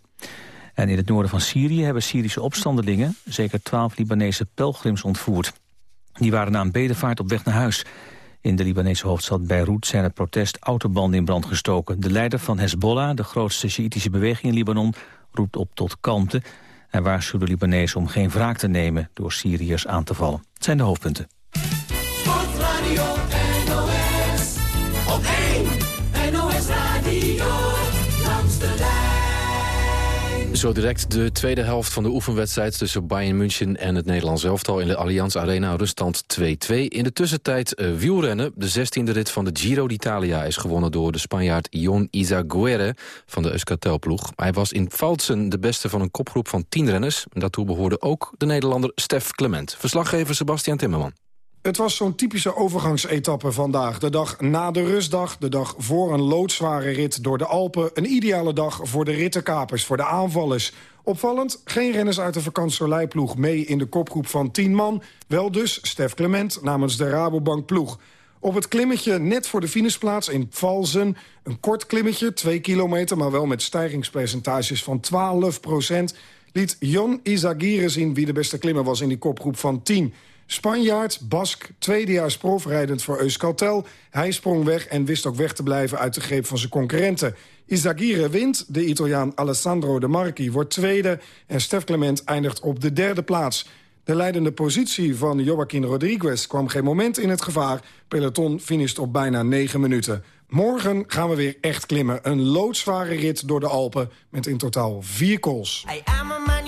En in het noorden van Syrië hebben Syrische opstandelingen zeker twaalf Libanese pelgrims ontvoerd. Die waren na een bedevaart op weg naar huis. In de Libanese hoofdstad Beirut zijn het protest autobanden in brand gestoken. De leider van Hezbollah, de grootste Sjiitische beweging in Libanon, roept op tot kalmte. en waarschuwt de Libanezen om geen wraak te nemen door Syriërs aan te vallen. Het zijn de hoofdpunten. Zo direct de tweede helft van de oefenwedstrijd... tussen Bayern München en het Nederlands elftal in de Allianz Arena. Ruststand 2-2. In de tussentijd uh, wielrennen. De 16e rit van de Giro d'Italia is gewonnen door de Spanjaard Ion Izaguirre van de Euskartel-ploeg. Hij was in Falsen de beste van een kopgroep van 10 renners. Daartoe behoorde ook de Nederlander Stef Clement. Verslaggever Sebastian Timmerman. Het was zo'n typische overgangsetappe vandaag. De dag na de rustdag, de dag voor een loodzware rit door de Alpen. Een ideale dag voor de rittenkapers, voor de aanvallers. Opvallend, geen renners uit de vakantieleiploeg mee in de kopgroep van 10 man. Wel dus Stef Clement namens de Rabobank ploeg. Op het klimmetje net voor de finishplaats in Valzen. Een kort klimmetje, 2 kilometer, maar wel met stijgingspercentages van 12 procent... liet Jon Izagirre zien wie de beste klimmer was in die kopgroep van 10... Spanjaard, Bask, tweedejaars prof, rijdend voor Euskaltel. Hij sprong weg en wist ook weg te blijven uit de greep van zijn concurrenten. Izagirre wint, de Italiaan Alessandro De Marchi wordt tweede... en Stef Clement eindigt op de derde plaats. De leidende positie van Joaquin Rodriguez kwam geen moment in het gevaar. Peloton finisht op bijna negen minuten. Morgen gaan we weer echt klimmen. Een loodzware rit door de Alpen met in totaal vier calls. Man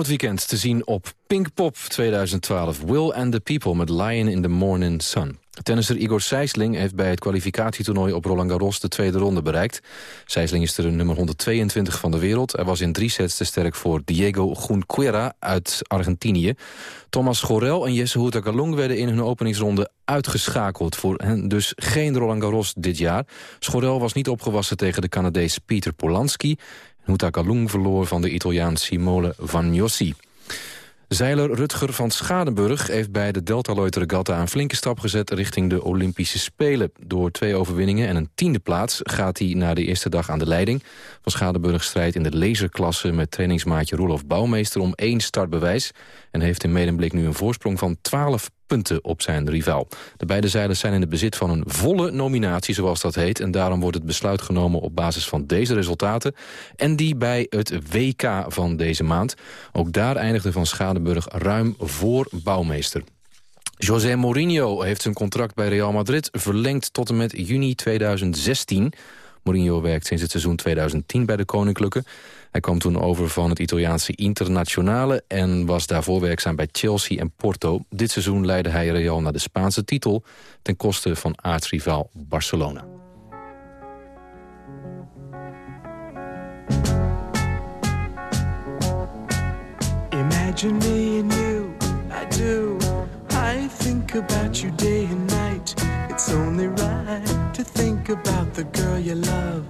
Komend weekend te zien op Pinkpop 2012. Will and the People met Lion in the Morning Sun. Tennisser Igor Sijsling heeft bij het kwalificatietoernooi op Roland Garros de tweede ronde bereikt. Sijsling is de nummer 122 van de wereld. Hij was in drie sets te sterk voor Diego Junquera uit Argentinië. Thomas Gorel en Jesse Houta-Galung werden in hun openingsronde uitgeschakeld. Voor hen dus geen Roland Garros dit jaar. Schorel was niet opgewassen tegen de Canadees Pieter Polanski. Houta-Galung verloor van de Italiaan Simone Vagnozzi. Zeiler Rutger van Schadenburg heeft bij de Delta Lloyd Regatta een flinke stap gezet richting de Olympische Spelen. Door twee overwinningen en een tiende plaats gaat hij na de eerste dag aan de leiding. Van Schadenburg strijdt in de laserklasse met trainingsmaatje Roelof Bouwmeester om één startbewijs. En heeft in Medemblik nu een voorsprong van 12 punten op zijn rivaal. De beide zeilers zijn in het bezit van een volle nominatie, zoals dat heet. En daarom wordt het besluit genomen op basis van deze resultaten... en die bij het WK van deze maand. Ook daar eindigde Van Schadenburg ruim voor bouwmeester. José Mourinho heeft zijn contract bij Real Madrid verlengd tot en met juni 2016. Mourinho werkt sinds het seizoen 2010 bij de Koninklijke. Hij kwam toen over van het Italiaanse Internationale... en was daarvoor werkzaam bij Chelsea en Porto. Dit seizoen leidde hij Real naar de Spaanse titel... ten koste van aartsrivaal Barcelona. Imagine me and you, I do. I think about you day and night. It's only right to think about the girl you love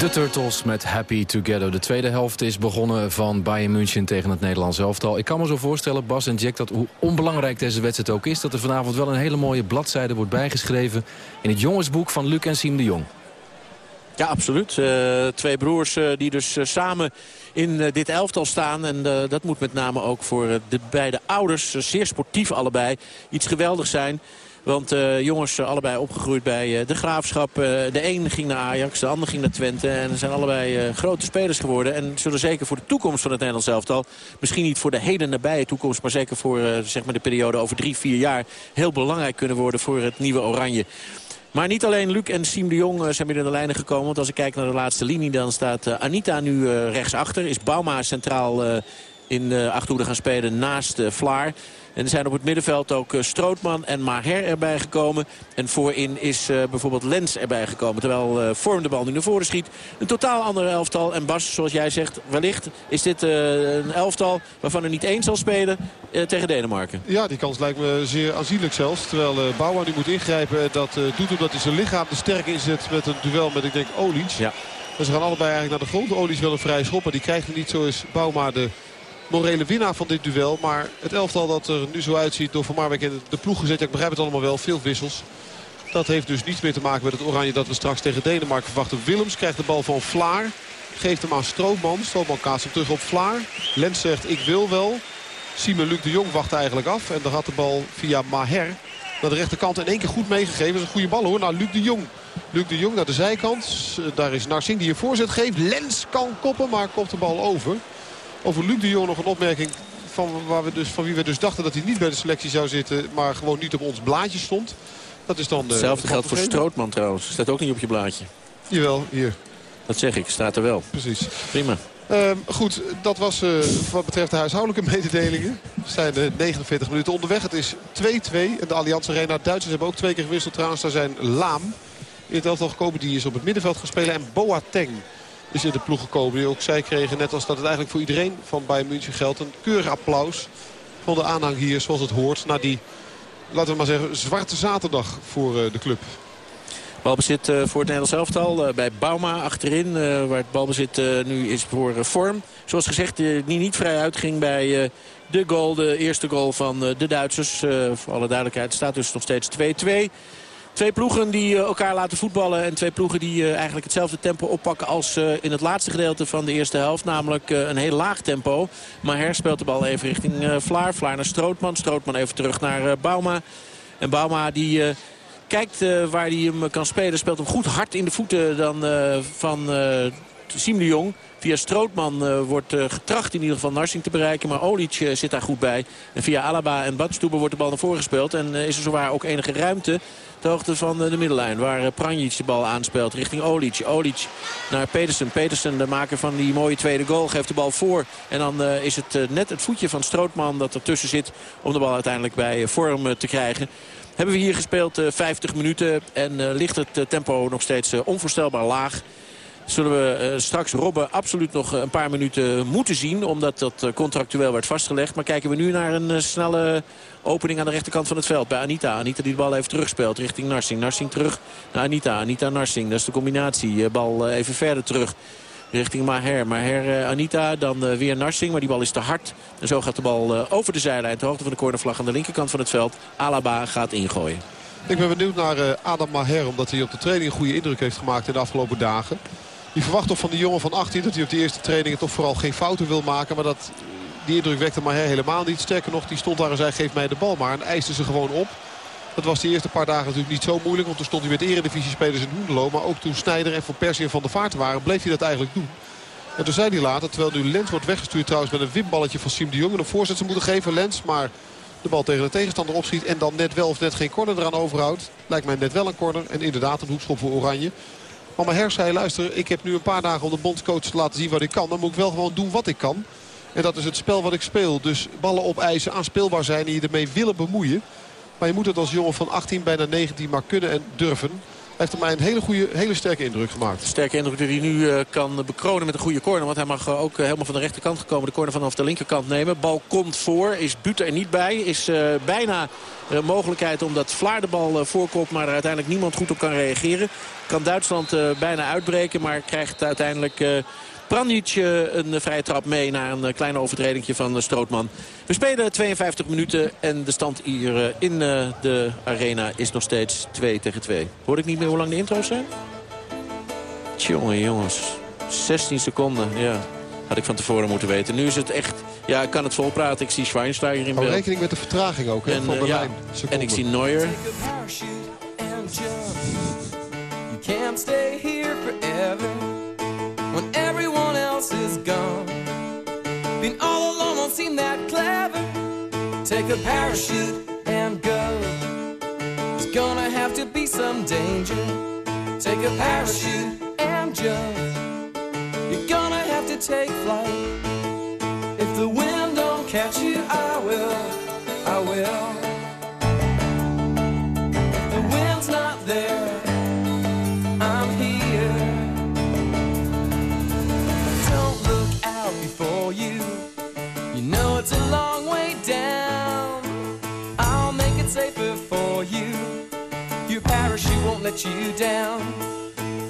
De Turtles met Happy Together. De tweede helft is begonnen van Bayern München tegen het Nederlands elftal. Ik kan me zo voorstellen, Bas en Jack, dat hoe onbelangrijk deze wedstrijd ook is... dat er vanavond wel een hele mooie bladzijde wordt bijgeschreven... in het jongensboek van Luc en Siem de Jong. Ja, absoluut. Uh, twee broers uh, die dus uh, samen in dit elftal staan. En dat moet met name ook voor de beide ouders, zeer sportief allebei, iets geweldigs zijn. Want uh, jongens allebei opgegroeid bij uh, de Graafschap. de een ging naar Ajax, de ander ging naar Twente. En zijn allebei grote spelers geworden. En zullen zeker voor de toekomst van het Nederlands elftal... misschien niet voor de hele nabije toekomst... maar zeker voor zeg maar de periode over drie, vier jaar... heel belangrijk kunnen worden voor het nieuwe Oranje. Maar niet alleen Luc en Siem de Jong zijn in de lijnen gekomen. Want als ik kijk naar de laatste linie, dan staat Anita nu rechtsachter. Is Bauma centraal in de Achterhoede gaan spelen naast Vlaar. En er zijn op het middenveld ook eh, Strootman en Maher erbij gekomen. En voorin is uh, bijvoorbeeld Lens erbij gekomen. Terwijl uh, Vorm de bal nu naar voren schiet. Een totaal andere elftal. En Bas, zoals jij zegt, wellicht is dit een elftal waarvan er niet één zal spelen tegen Denemarken. Ja, die kans lijkt me zeer aanzienlijk zelfs. Terwijl Bouwman nu moet ingrijpen. Dat doet omdat hij zijn lichaam te sterk inzet met een duel met, ik denk, Olic. Ja. En ze gaan allebei eigenlijk naar de grond. Olic wil een vrije schop, maar die krijgt hij niet. Zo is Bouma de morele winnaar van dit duel. Maar het elftal dat er nu zo uitziet door Van Marwijk in de ploeg gezet. Ik begrijp het allemaal wel. Veel wissels. Dat heeft dus niets meer te maken met het oranje dat we straks tegen Denemarken verwachten. Willems krijgt de bal van Vlaar. Geeft hem aan Strootman. Strootman kaast hem terug op Vlaar. Lens zegt ik wil wel. Simon Luc de Jong wacht eigenlijk af. En dan gaat de bal via Maher naar de rechterkant in één keer goed meegegeven. Dat is een goede bal hoor naar Luc de Jong. Luc de Jong naar de zijkant. Daar is Narsing die een voorzet geeft. Lens kan koppen maar kopt de bal over. Over Luc de Jong nog een opmerking van, waar we dus, van wie we dus dachten dat hij niet bij de selectie zou zitten. Maar gewoon niet op ons blaadje stond. Dat is dan... Hetzelfde geldt voor Strootman trouwens. Staat ook niet op je blaadje. Jawel, hier. Dat zeg ik, staat er wel. Precies. Prima. Uh, goed, dat was uh, wat betreft de huishoudelijke mededelingen. We zijn de 49 minuten onderweg. Het is 2-2. En de Allianz Arena Duitsers hebben ook twee keer gewisseld. Trouwens, daar zijn Laam in het elftal gekomen. Die is op het middenveld gespeeld. En Boateng is in de ploeg gekomen. Die ook zij kregen, net als dat het eigenlijk voor iedereen van Bayern München geldt... een keurig applaus van de aanhang hier zoals het hoort... na die, laten we maar zeggen, zwarte zaterdag voor eh, de club. Balbezit uh, voor het Nederlands elftal uh, bij Bauma achterin. Waar het balbezit nu is voor vorm. Zoals gezegd, die niet vrij uitging bij de goal. De eerste goal van de Duitsers. voor alle duidelijkheid staat dus nog steeds 2-2. Twee ploegen die eh, elkaar laten voetballen. En twee ploegen die eh, eigenlijk hetzelfde tempo oppakken als eh, in het laatste gedeelte van de eerste helft. Namelijk een heel laag tempo. Maar Her speelt de bal even richting Vlaar. Vlaar naar Strootman. Strootman even terug naar Bauma. En Bauma die kijkt waar hij hem kan spelen. Speelt hem goed hard in de voeten dan van Siem de Jong. Via Strootman uh, wordt uh, getracht in ieder geval Narsing te bereiken. Maar Olic uh, zit daar goed bij. En via Alaba en Badstuber wordt de bal naar voren gespeeld. En is er zowaar ook enige ruimte de hoogte van de middellijn. Waar Pranjic de bal aanspeelt richting Olic. Olic naar Pedersen. Pedersen, de maker van die mooie tweede goal, geeft de bal voor. En dan is het net het voetje van Strootman dat ertussen zit... om de bal uiteindelijk bij vorm te krijgen. Hebben we hier gespeeld 50 minuten en ligt het tempo nog steeds onvoorstelbaar laag zullen we eh, straks Robben absoluut nog een paar minuten moeten zien. Omdat dat eh, contractueel werd vastgelegd. Maar kijken we nu naar een eh, snelle opening aan de rechterkant van het veld. Bij Anita. Anita die de bal even terugspeelt richting Narsing. Narsing terug naar Anita. Anita Narsing. Dat is de combinatie. Bal even verder terug richting Maher. Maher Anita, dan weer Narsing, maar die bal is te hard. En zo gaat de bal over de zijlijn, ter hoogte van de cornervlag aan de linkerkant van het veld. Alaba gaat ingooien. Ik ben benieuwd naar Adam Maher, omdat hij op de training een goede indruk heeft gemaakt in de afgelopen dagen. Je verwacht toch van die jongen van 18 dat hij op de eerste trainingen toch vooral geen fouten wil maken. Maar dat, die indruk wekte maar helemaal niet. Sterker nog, die stond daar en zei geef mij de bal maar. En eiste ze gewoon op. Dat was de eerste paar dagen natuurlijk niet zo moeilijk. Want toen stond hij met eredivisie-spelers in Hoendelo. Maar ook toen Snijder en Van Persie en Van der Vaart waren, bleef hij dat eigenlijk doen. En toen zei hij later, terwijl nu Lens wordt weggestuurd trouwens met een wimballetje van Siem de Jong. En een voorzet ze moeten geven, Lens. Maar de bal tegen de tegenstander opschiet en dan net wel of net geen corner eraan overhoudt. Lijkt mij net wel een corner en inderdaad een hoekschop voor Oranje. Maar mijn her zei, luister, ik heb nu een paar dagen om de bondscoach te laten zien wat ik kan. Dan moet ik wel gewoon doen wat ik kan. En dat is het spel wat ik speel. Dus ballen opeisen, aanspeelbaar zijn en je ermee willen bemoeien. Maar je moet het als jongen van 18, bijna 19 maar kunnen en durven heeft op mij een hele, goede, hele sterke indruk gemaakt. Sterke indruk die hij nu uh, kan bekronen met een goede corner. Want hij mag uh, ook uh, helemaal van de rechterkant gekomen de corner vanaf de linkerkant nemen. Bal komt voor, is Buter er niet bij. Is bijna een mogelijkheid omdat Vlaar de bal voorkomt. Maar er uiteindelijk niemand goed op kan reageren. Kan Duitsland bijna uitbreken. Maar krijgt uiteindelijk Pranjic een vrije trap mee naar een kleine overtreding van Strootman. We spelen 52 minuten en de stand hier in de arena is nog steeds 2 tegen 2. Hoor ik niet meer hoe lang de intro's zijn? Tjonge jongens, 16 seconden, ja. Had ik van tevoren moeten weten. Nu is het echt... Ja, ik kan het vol praten. Ik zie Schweinsteiger in beeld. Oh, rekening met de vertraging ook, hè, en, van ja, En ik zie Neuer. You can't stay here forever. when everyone else is gone. Being all alone won't seem that clever. Take a parachute and go. It's gonna have to be some danger, take a parachute and jump. You're gonna have to take flight. If the wind don't catch you, I will, let you down.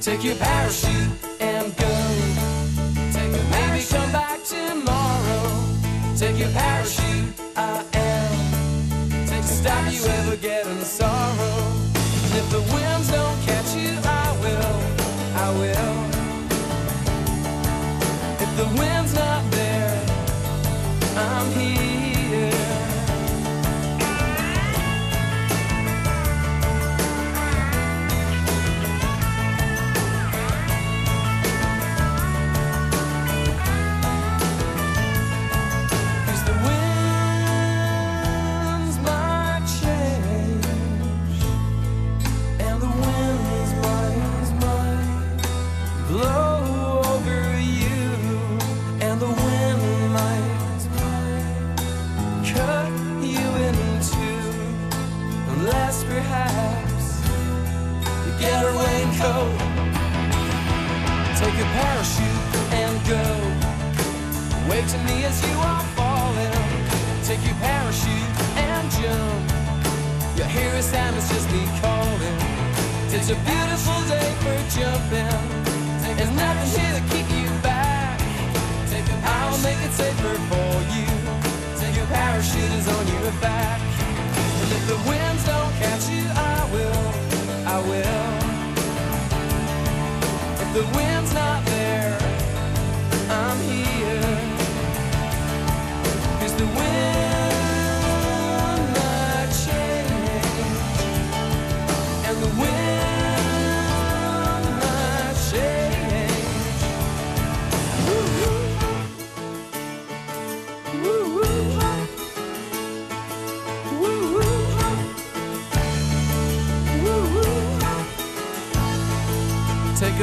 Take your parachute and go. Take a Maybe come back tomorrow. Take your parachute, I am. Take to stop you ever getting sorrow. Sam is just me calling. It's a beautiful day for jumping. There's nothing here to keep you back. I'll make it safer for you. Your parachute is on your back. And if the winds don't catch you, I will. I will. If the wind's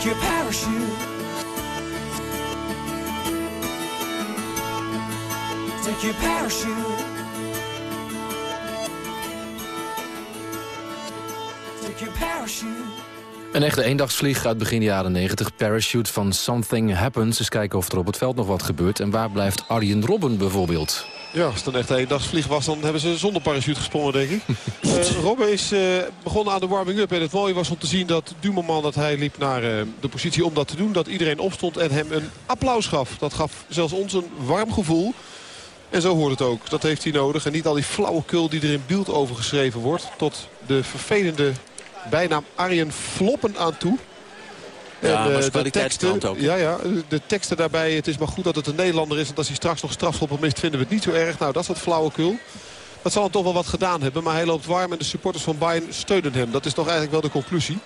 Take your parachute. Take your parachute. Een echte eendagsvlieg uit begin jaren 90. Parachute van Something Happens. Eens kijken of er op het veld nog wat gebeurt. En waar blijft Arjen Robben bijvoorbeeld? Ja, als het een echte eendagsvlieg was, dan hebben ze zonder parachute gesprongen, denk ik. uh, Robben is uh, begonnen aan de warming-up. En het mooie was om te zien dat du moment dat hij liep naar uh, de positie om dat te doen... dat iedereen opstond en hem een applaus gaf. Dat gaf zelfs ons een warm gevoel. En zo hoort het ook. Dat heeft hij nodig. En niet al die flauwekul die er in beeld over geschreven wordt. Tot de vervelende bijnaam Arjen Floppen aan toe. Ja, en, uh, de teksten, ook. Ja, ja, de teksten daarbij. Het is maar goed dat het een Nederlander is. Want als hij straks nog strafschoppen mist, vinden we het niet zo erg. Nou, dat is wat flauwekul. Dat zal hem toch wel wat gedaan hebben. Maar hij loopt warm en de supporters van Bayern steunen hem. Dat is toch eigenlijk wel de conclusie.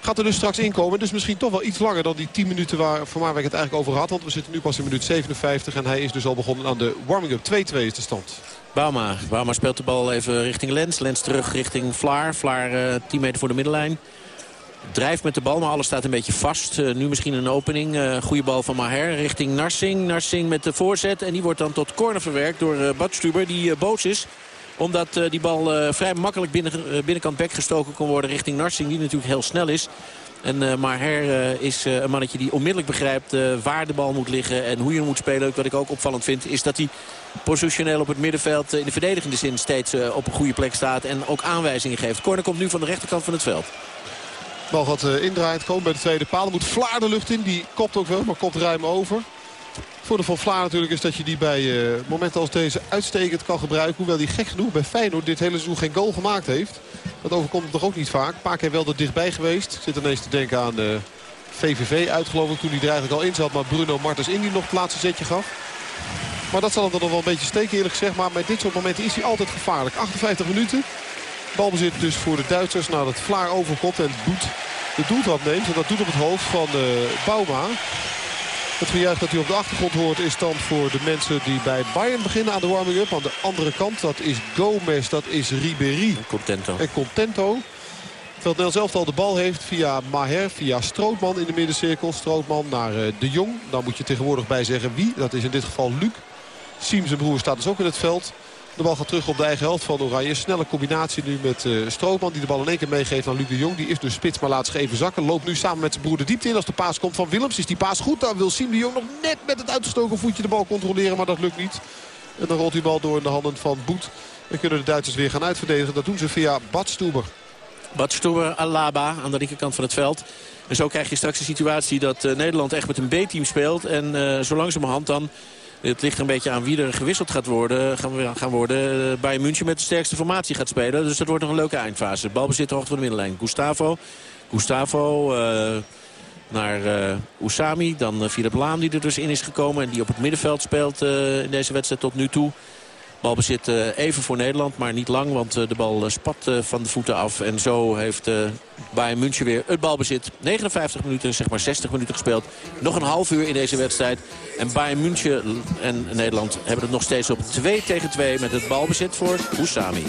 Gaat er dus straks inkomen. Dus misschien toch wel iets langer dan die 10 minuten waar Van Marwijk het eigenlijk over had. Want we zitten nu pas in minuut 57. En hij is dus al begonnen aan de warming-up. 2-2 is de stand. Bauma. Bauma speelt de bal even richting Lens. Lens terug richting Vlaar. Vlaar uh, 10 meter voor de middenlijn. Drijft met de bal, maar alles staat een beetje vast. Uh, nu misschien een opening. Uh, goede bal van Maher richting Narsing. Narsing met de voorzet. En die wordt dan tot corner verwerkt door uh, Badstuber. Die boos is omdat die bal vrij makkelijk binnen, binnenkant bek gestoken kon worden richting Narsing. Die natuurlijk heel snel is. En uh, Maher uh, is uh, een mannetje die onmiddellijk begrijpt waar de bal moet liggen en hoe je hem moet spelen. Wat ik ook opvallend vind is dat hij positioneel op het middenveld in de verdedigende zin steeds op een goede plek staat. En ook aanwijzingen geeft. Corner komt nu van de rechterkant van het veld. Bal gaat indraait, komen bij de tweede paal. moet Vlaar de lucht in, die kopt ook wel, maar kopt ruim over. Voor de Van Vlaar natuurlijk is dat je die bij uh, momenten als deze uitstekend kan gebruiken. Hoewel die gek genoeg bij Feyenoord dit hele seizoen geen goal gemaakt heeft. Dat overkomt hem toch ook niet vaak. Een paar keer wel er dichtbij geweest. Ik zit ineens te denken aan de VVV uit geloof ik toen hij er eigenlijk al in zat. Maar Bruno Martens in die nog het laatste zetje gaf. Maar dat zal hem dan nog wel een beetje steken eerlijk gezegd. Maar met dit soort momenten is hij altijd gevaarlijk. 58 minuten. Balbezit dus voor de Duitsers nadat Vlaar overkomt en Boet de doeltrap neemt. En dat doet op het hoofd van uh. Het gejuich dat u op de achtergrond hoort is dan voor de mensen die bij Bayern beginnen aan de warming-up. Aan de andere kant, dat is Gomez, dat is Ribéry. En Contento. En Contento. Terwijl zelf al de bal heeft via Maher, via Strootman in de middencirkel. Strootman naar uh, De Jong. Dan moet je tegenwoordig bij zeggen wie. Dat is in dit geval Luc. Siem zijn broer staat dus ook in het veld. De bal gaat terug op de eigen helft van Oranje. Snelle combinatie nu met uh, Strootman die de bal in één keer meegeeft aan Luc de Jong. Die is dus spits maar laat zich even zakken. Loopt nu samen met zijn broer de diepte in. Als de paas komt van Willems is die paas goed. Dan wil Siem de Jong nog net met het uitgestoken voetje de bal controleren. Maar dat lukt niet. En dan rolt die bal door in de handen van Boet. En kunnen de Duitsers weer gaan uitverdedigen. Dat doen ze via Bad Stuber. Bad Stuber, Alaba aan de linkerkant van het veld. En zo krijg je straks de situatie dat uh, Nederland echt met een B-team speelt. En uh, zo langzamerhand dan het ligt een beetje aan wie er gewisseld gaat worden. Gaan, gaan worden. Eh, Bij München met de sterkste formatie gaat spelen. Dus dat wordt nog een leuke eindfase. Balbezit hoogte van de middenlijn. Gustavo. Gustavo uh, naar uh, Usami. Dan uh, Philip Laam die er dus in is gekomen. En die op het middenveld speelt in deze wedstrijd tot nu toe. Balbezit uh, even voor Nederland, maar niet lang. Want uh, de bal uh, spat van de voeten af. En zo heeft Bayern München weer het balbezit. 59 minuten, zeg maar 60 minuten gespeeld. Nog een half uur in deze wedstrijd. En Bayern München en Nederland hebben het nog steeds op 2 tegen 2... met het balbezit voor Oussami.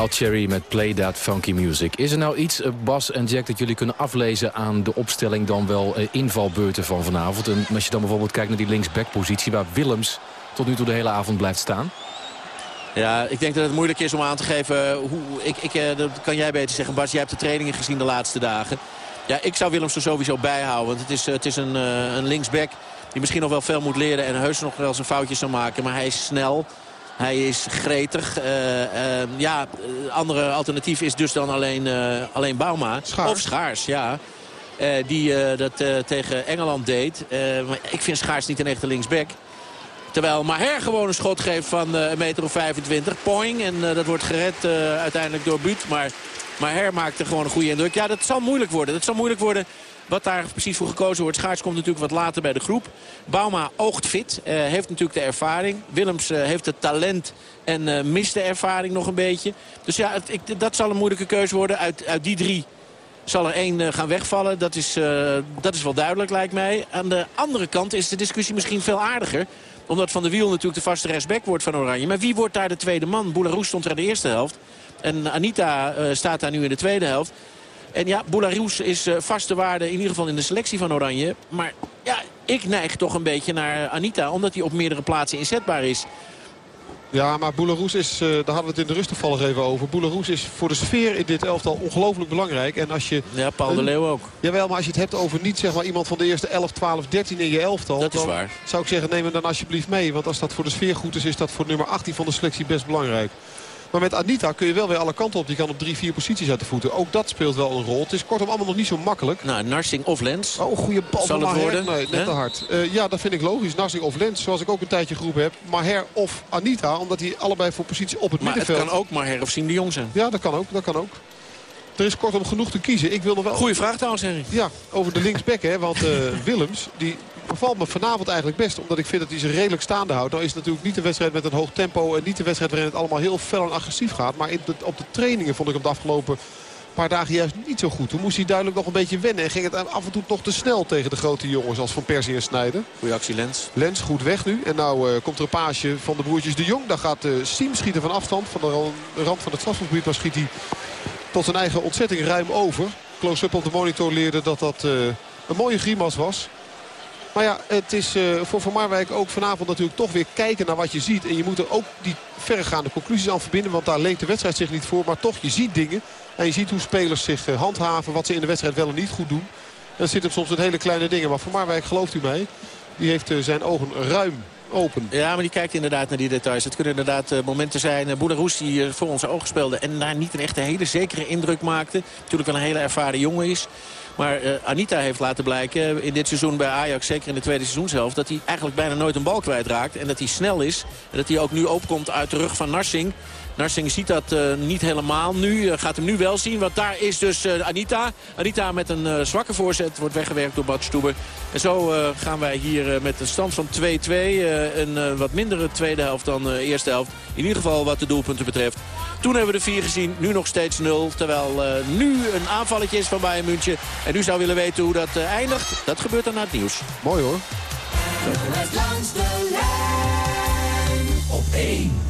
Wild Cherry met Play That Funky Music. Is er nou iets, eh, Bas en Jack, dat jullie kunnen aflezen aan de opstelling dan wel eh, invalbeurten van vanavond? En als je dan bijvoorbeeld kijkt naar die linksbackpositie waar Willems tot nu toe de hele avond blijft staan. Ja, ik denk dat het moeilijk is om aan te geven hoe... Ik, ik, eh, dat kan jij beter zeggen, Bas. Jij hebt de trainingen gezien de laatste dagen. Ja, ik zou Willems er sowieso bij houden. Want het is, het is een, een linksback die misschien nog wel veel moet leren... en heus nog wel zijn foutjes zou maken. Maar hij is snel. Hij is gretig. Uh, uh, ja, andere alternatief is dus dan alleen, uh, alleen Bauma. Schaars. Of Schaars, ja. die dat tegen Engeland deed. maar ik vind Schaars niet een echte linksback. Terwijl Maher gewoon een schot geeft van een meter of 25. Poing. En dat wordt gered uiteindelijk door Buut. Maar Maher maakt er gewoon een goede indruk. Ja, dat zal moeilijk worden. Dat zal moeilijk worden wat daar precies voor gekozen wordt. Schaars komt natuurlijk wat later bij de groep. Bauma oogt fit. Uh, heeft natuurlijk de ervaring. Willems uh, heeft het talent en uh, mist de ervaring nog een beetje. Dus ja, het, ik, dat zal een moeilijke keuze worden. Uit, uit die drie zal er één gaan wegvallen. Dat is, dat is wel duidelijk, lijkt mij. Aan de andere kant is de discussie misschien veel aardiger omdat Van der Wiel natuurlijk de vaste rechtsback wordt van Oranje. Maar wie wordt daar de tweede man? Boularus stond er in de eerste helft. En Anita staat daar nu in de tweede helft. En ja, Boularus is uh, vaste waarde in ieder geval in de selectie van Oranje. Maar ja, ik neig toch een beetje naar Anita. Omdat hij op meerdere plaatsen inzetbaar is. Ja, maar Boularus is, uh, daar hadden we het in de rust toevallig even over. Boularus is voor de sfeer in dit elftal ongelooflijk belangrijk. En als je, ja, Paul de Leeuw ook. Jawel, maar als je het hebt over niet zeg maar, iemand van de eerste 11, 12, 13 in je elftal. Dat is waar. zou ik zeggen, neem hem dan alsjeblieft mee. Want als dat voor de sfeer goed is, is dat voor nummer 18 van de selectie best belangrijk. Maar met Anita kun je wel weer alle kanten op. Die kan op drie, vier posities uit de voeten. Ook dat speelt wel een rol. Het is kortom allemaal nog niet zo makkelijk. Nou, Narsing of Lens. Oh, goede bal Zal het worden? Nee, net te hard. Uh, ja, dat vind ik logisch. Narsing of Lens, zoals ik ook een tijdje geroepen heb. Maher of Anita, omdat die allebei voor positie op het maar middenveld... Maar het kan ook Maher of Siem de Jong zijn. Ja, dat kan ook. Dat kan ook. Er is kortom genoeg te kiezen. Ik wil nog wel... Goeie vraag trouwens, Henry. Ja, over de linksback, hè. Want uh, Willems, die bevalt me vanavond eigenlijk best. Omdat ik vind dat hij ze redelijk staande houdt. Nou is het natuurlijk niet een wedstrijd met een hoog tempo. En niet de wedstrijd waarin het allemaal heel fel en agressief gaat. Maar de, op de trainingen vond ik hem de afgelopen paar dagen juist niet zo goed. Toen moest hij duidelijk nog een beetje wennen. En ging het af en toe toch te snel tegen de grote jongens als Van Persie en Snijden. Goeie actie Lens. Lens goed weg nu. En nou uh, komt er een paasje van de broertjes de Jong. Daar gaat uh, Siem schieten van afstand. Van de rand van het strafgebied. Maar schiet hij tot zijn eigen ontzetting ruim over. Close-up op de monitor leerde dat dat uh, een mooie grimas was. Maar ja, het is uh, voor Van Marwijk ook vanavond natuurlijk toch weer kijken naar wat je ziet. En je moet er ook die verregaande conclusies aan verbinden. Want daar leent de wedstrijd zich niet voor. Maar toch, je ziet dingen. En je ziet hoe spelers zich uh, handhaven. Wat ze in de wedstrijd wel en niet goed doen. En dat zit soms in hele kleine dingen. Maar Van Marwijk, gelooft u mij, die heeft uh, zijn ogen ruim open. Ja, maar die kijkt inderdaad naar die details. Het kunnen inderdaad momenten zijn. Uh, die voor onze ogen speelde en daar niet een echte hele zekere indruk maakte. Natuurlijk wel een hele ervaren jongen is. Maar uh, Anita heeft laten blijken in dit seizoen bij Ajax, zeker in de tweede seizoenshelft... dat hij eigenlijk bijna nooit een bal kwijtraakt. En dat hij snel is. En dat hij ook nu opkomt uit de rug van Narsing. Narsing ziet dat uh, niet helemaal nu. Uh, gaat hem nu wel zien. Want daar is dus uh, Anita. Anita met een zwakke voorzet. Wordt weggewerkt door Bart Stoeber. En zo gaan wij hier met een stand van 2-2. een wat mindere tweede helft dan de eerste helft. In ieder geval wat de doelpunten betreft. Toen hebben we de 4 gezien. Nu nog steeds 0. Terwijl nu een aanvalletje is van Bayern München. En u zou willen weten hoe dat eindigt. Dat gebeurt dan na het nieuws. Mooi hoor. Langs de lijn op 1.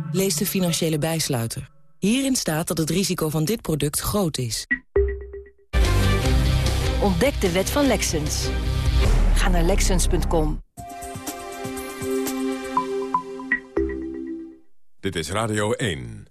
Lees de financiële bijsluiter. Hierin staat dat het risico van dit product groot is. Ontdek de wet van Lexens. Ga naar Lexens.com. Dit is Radio 1.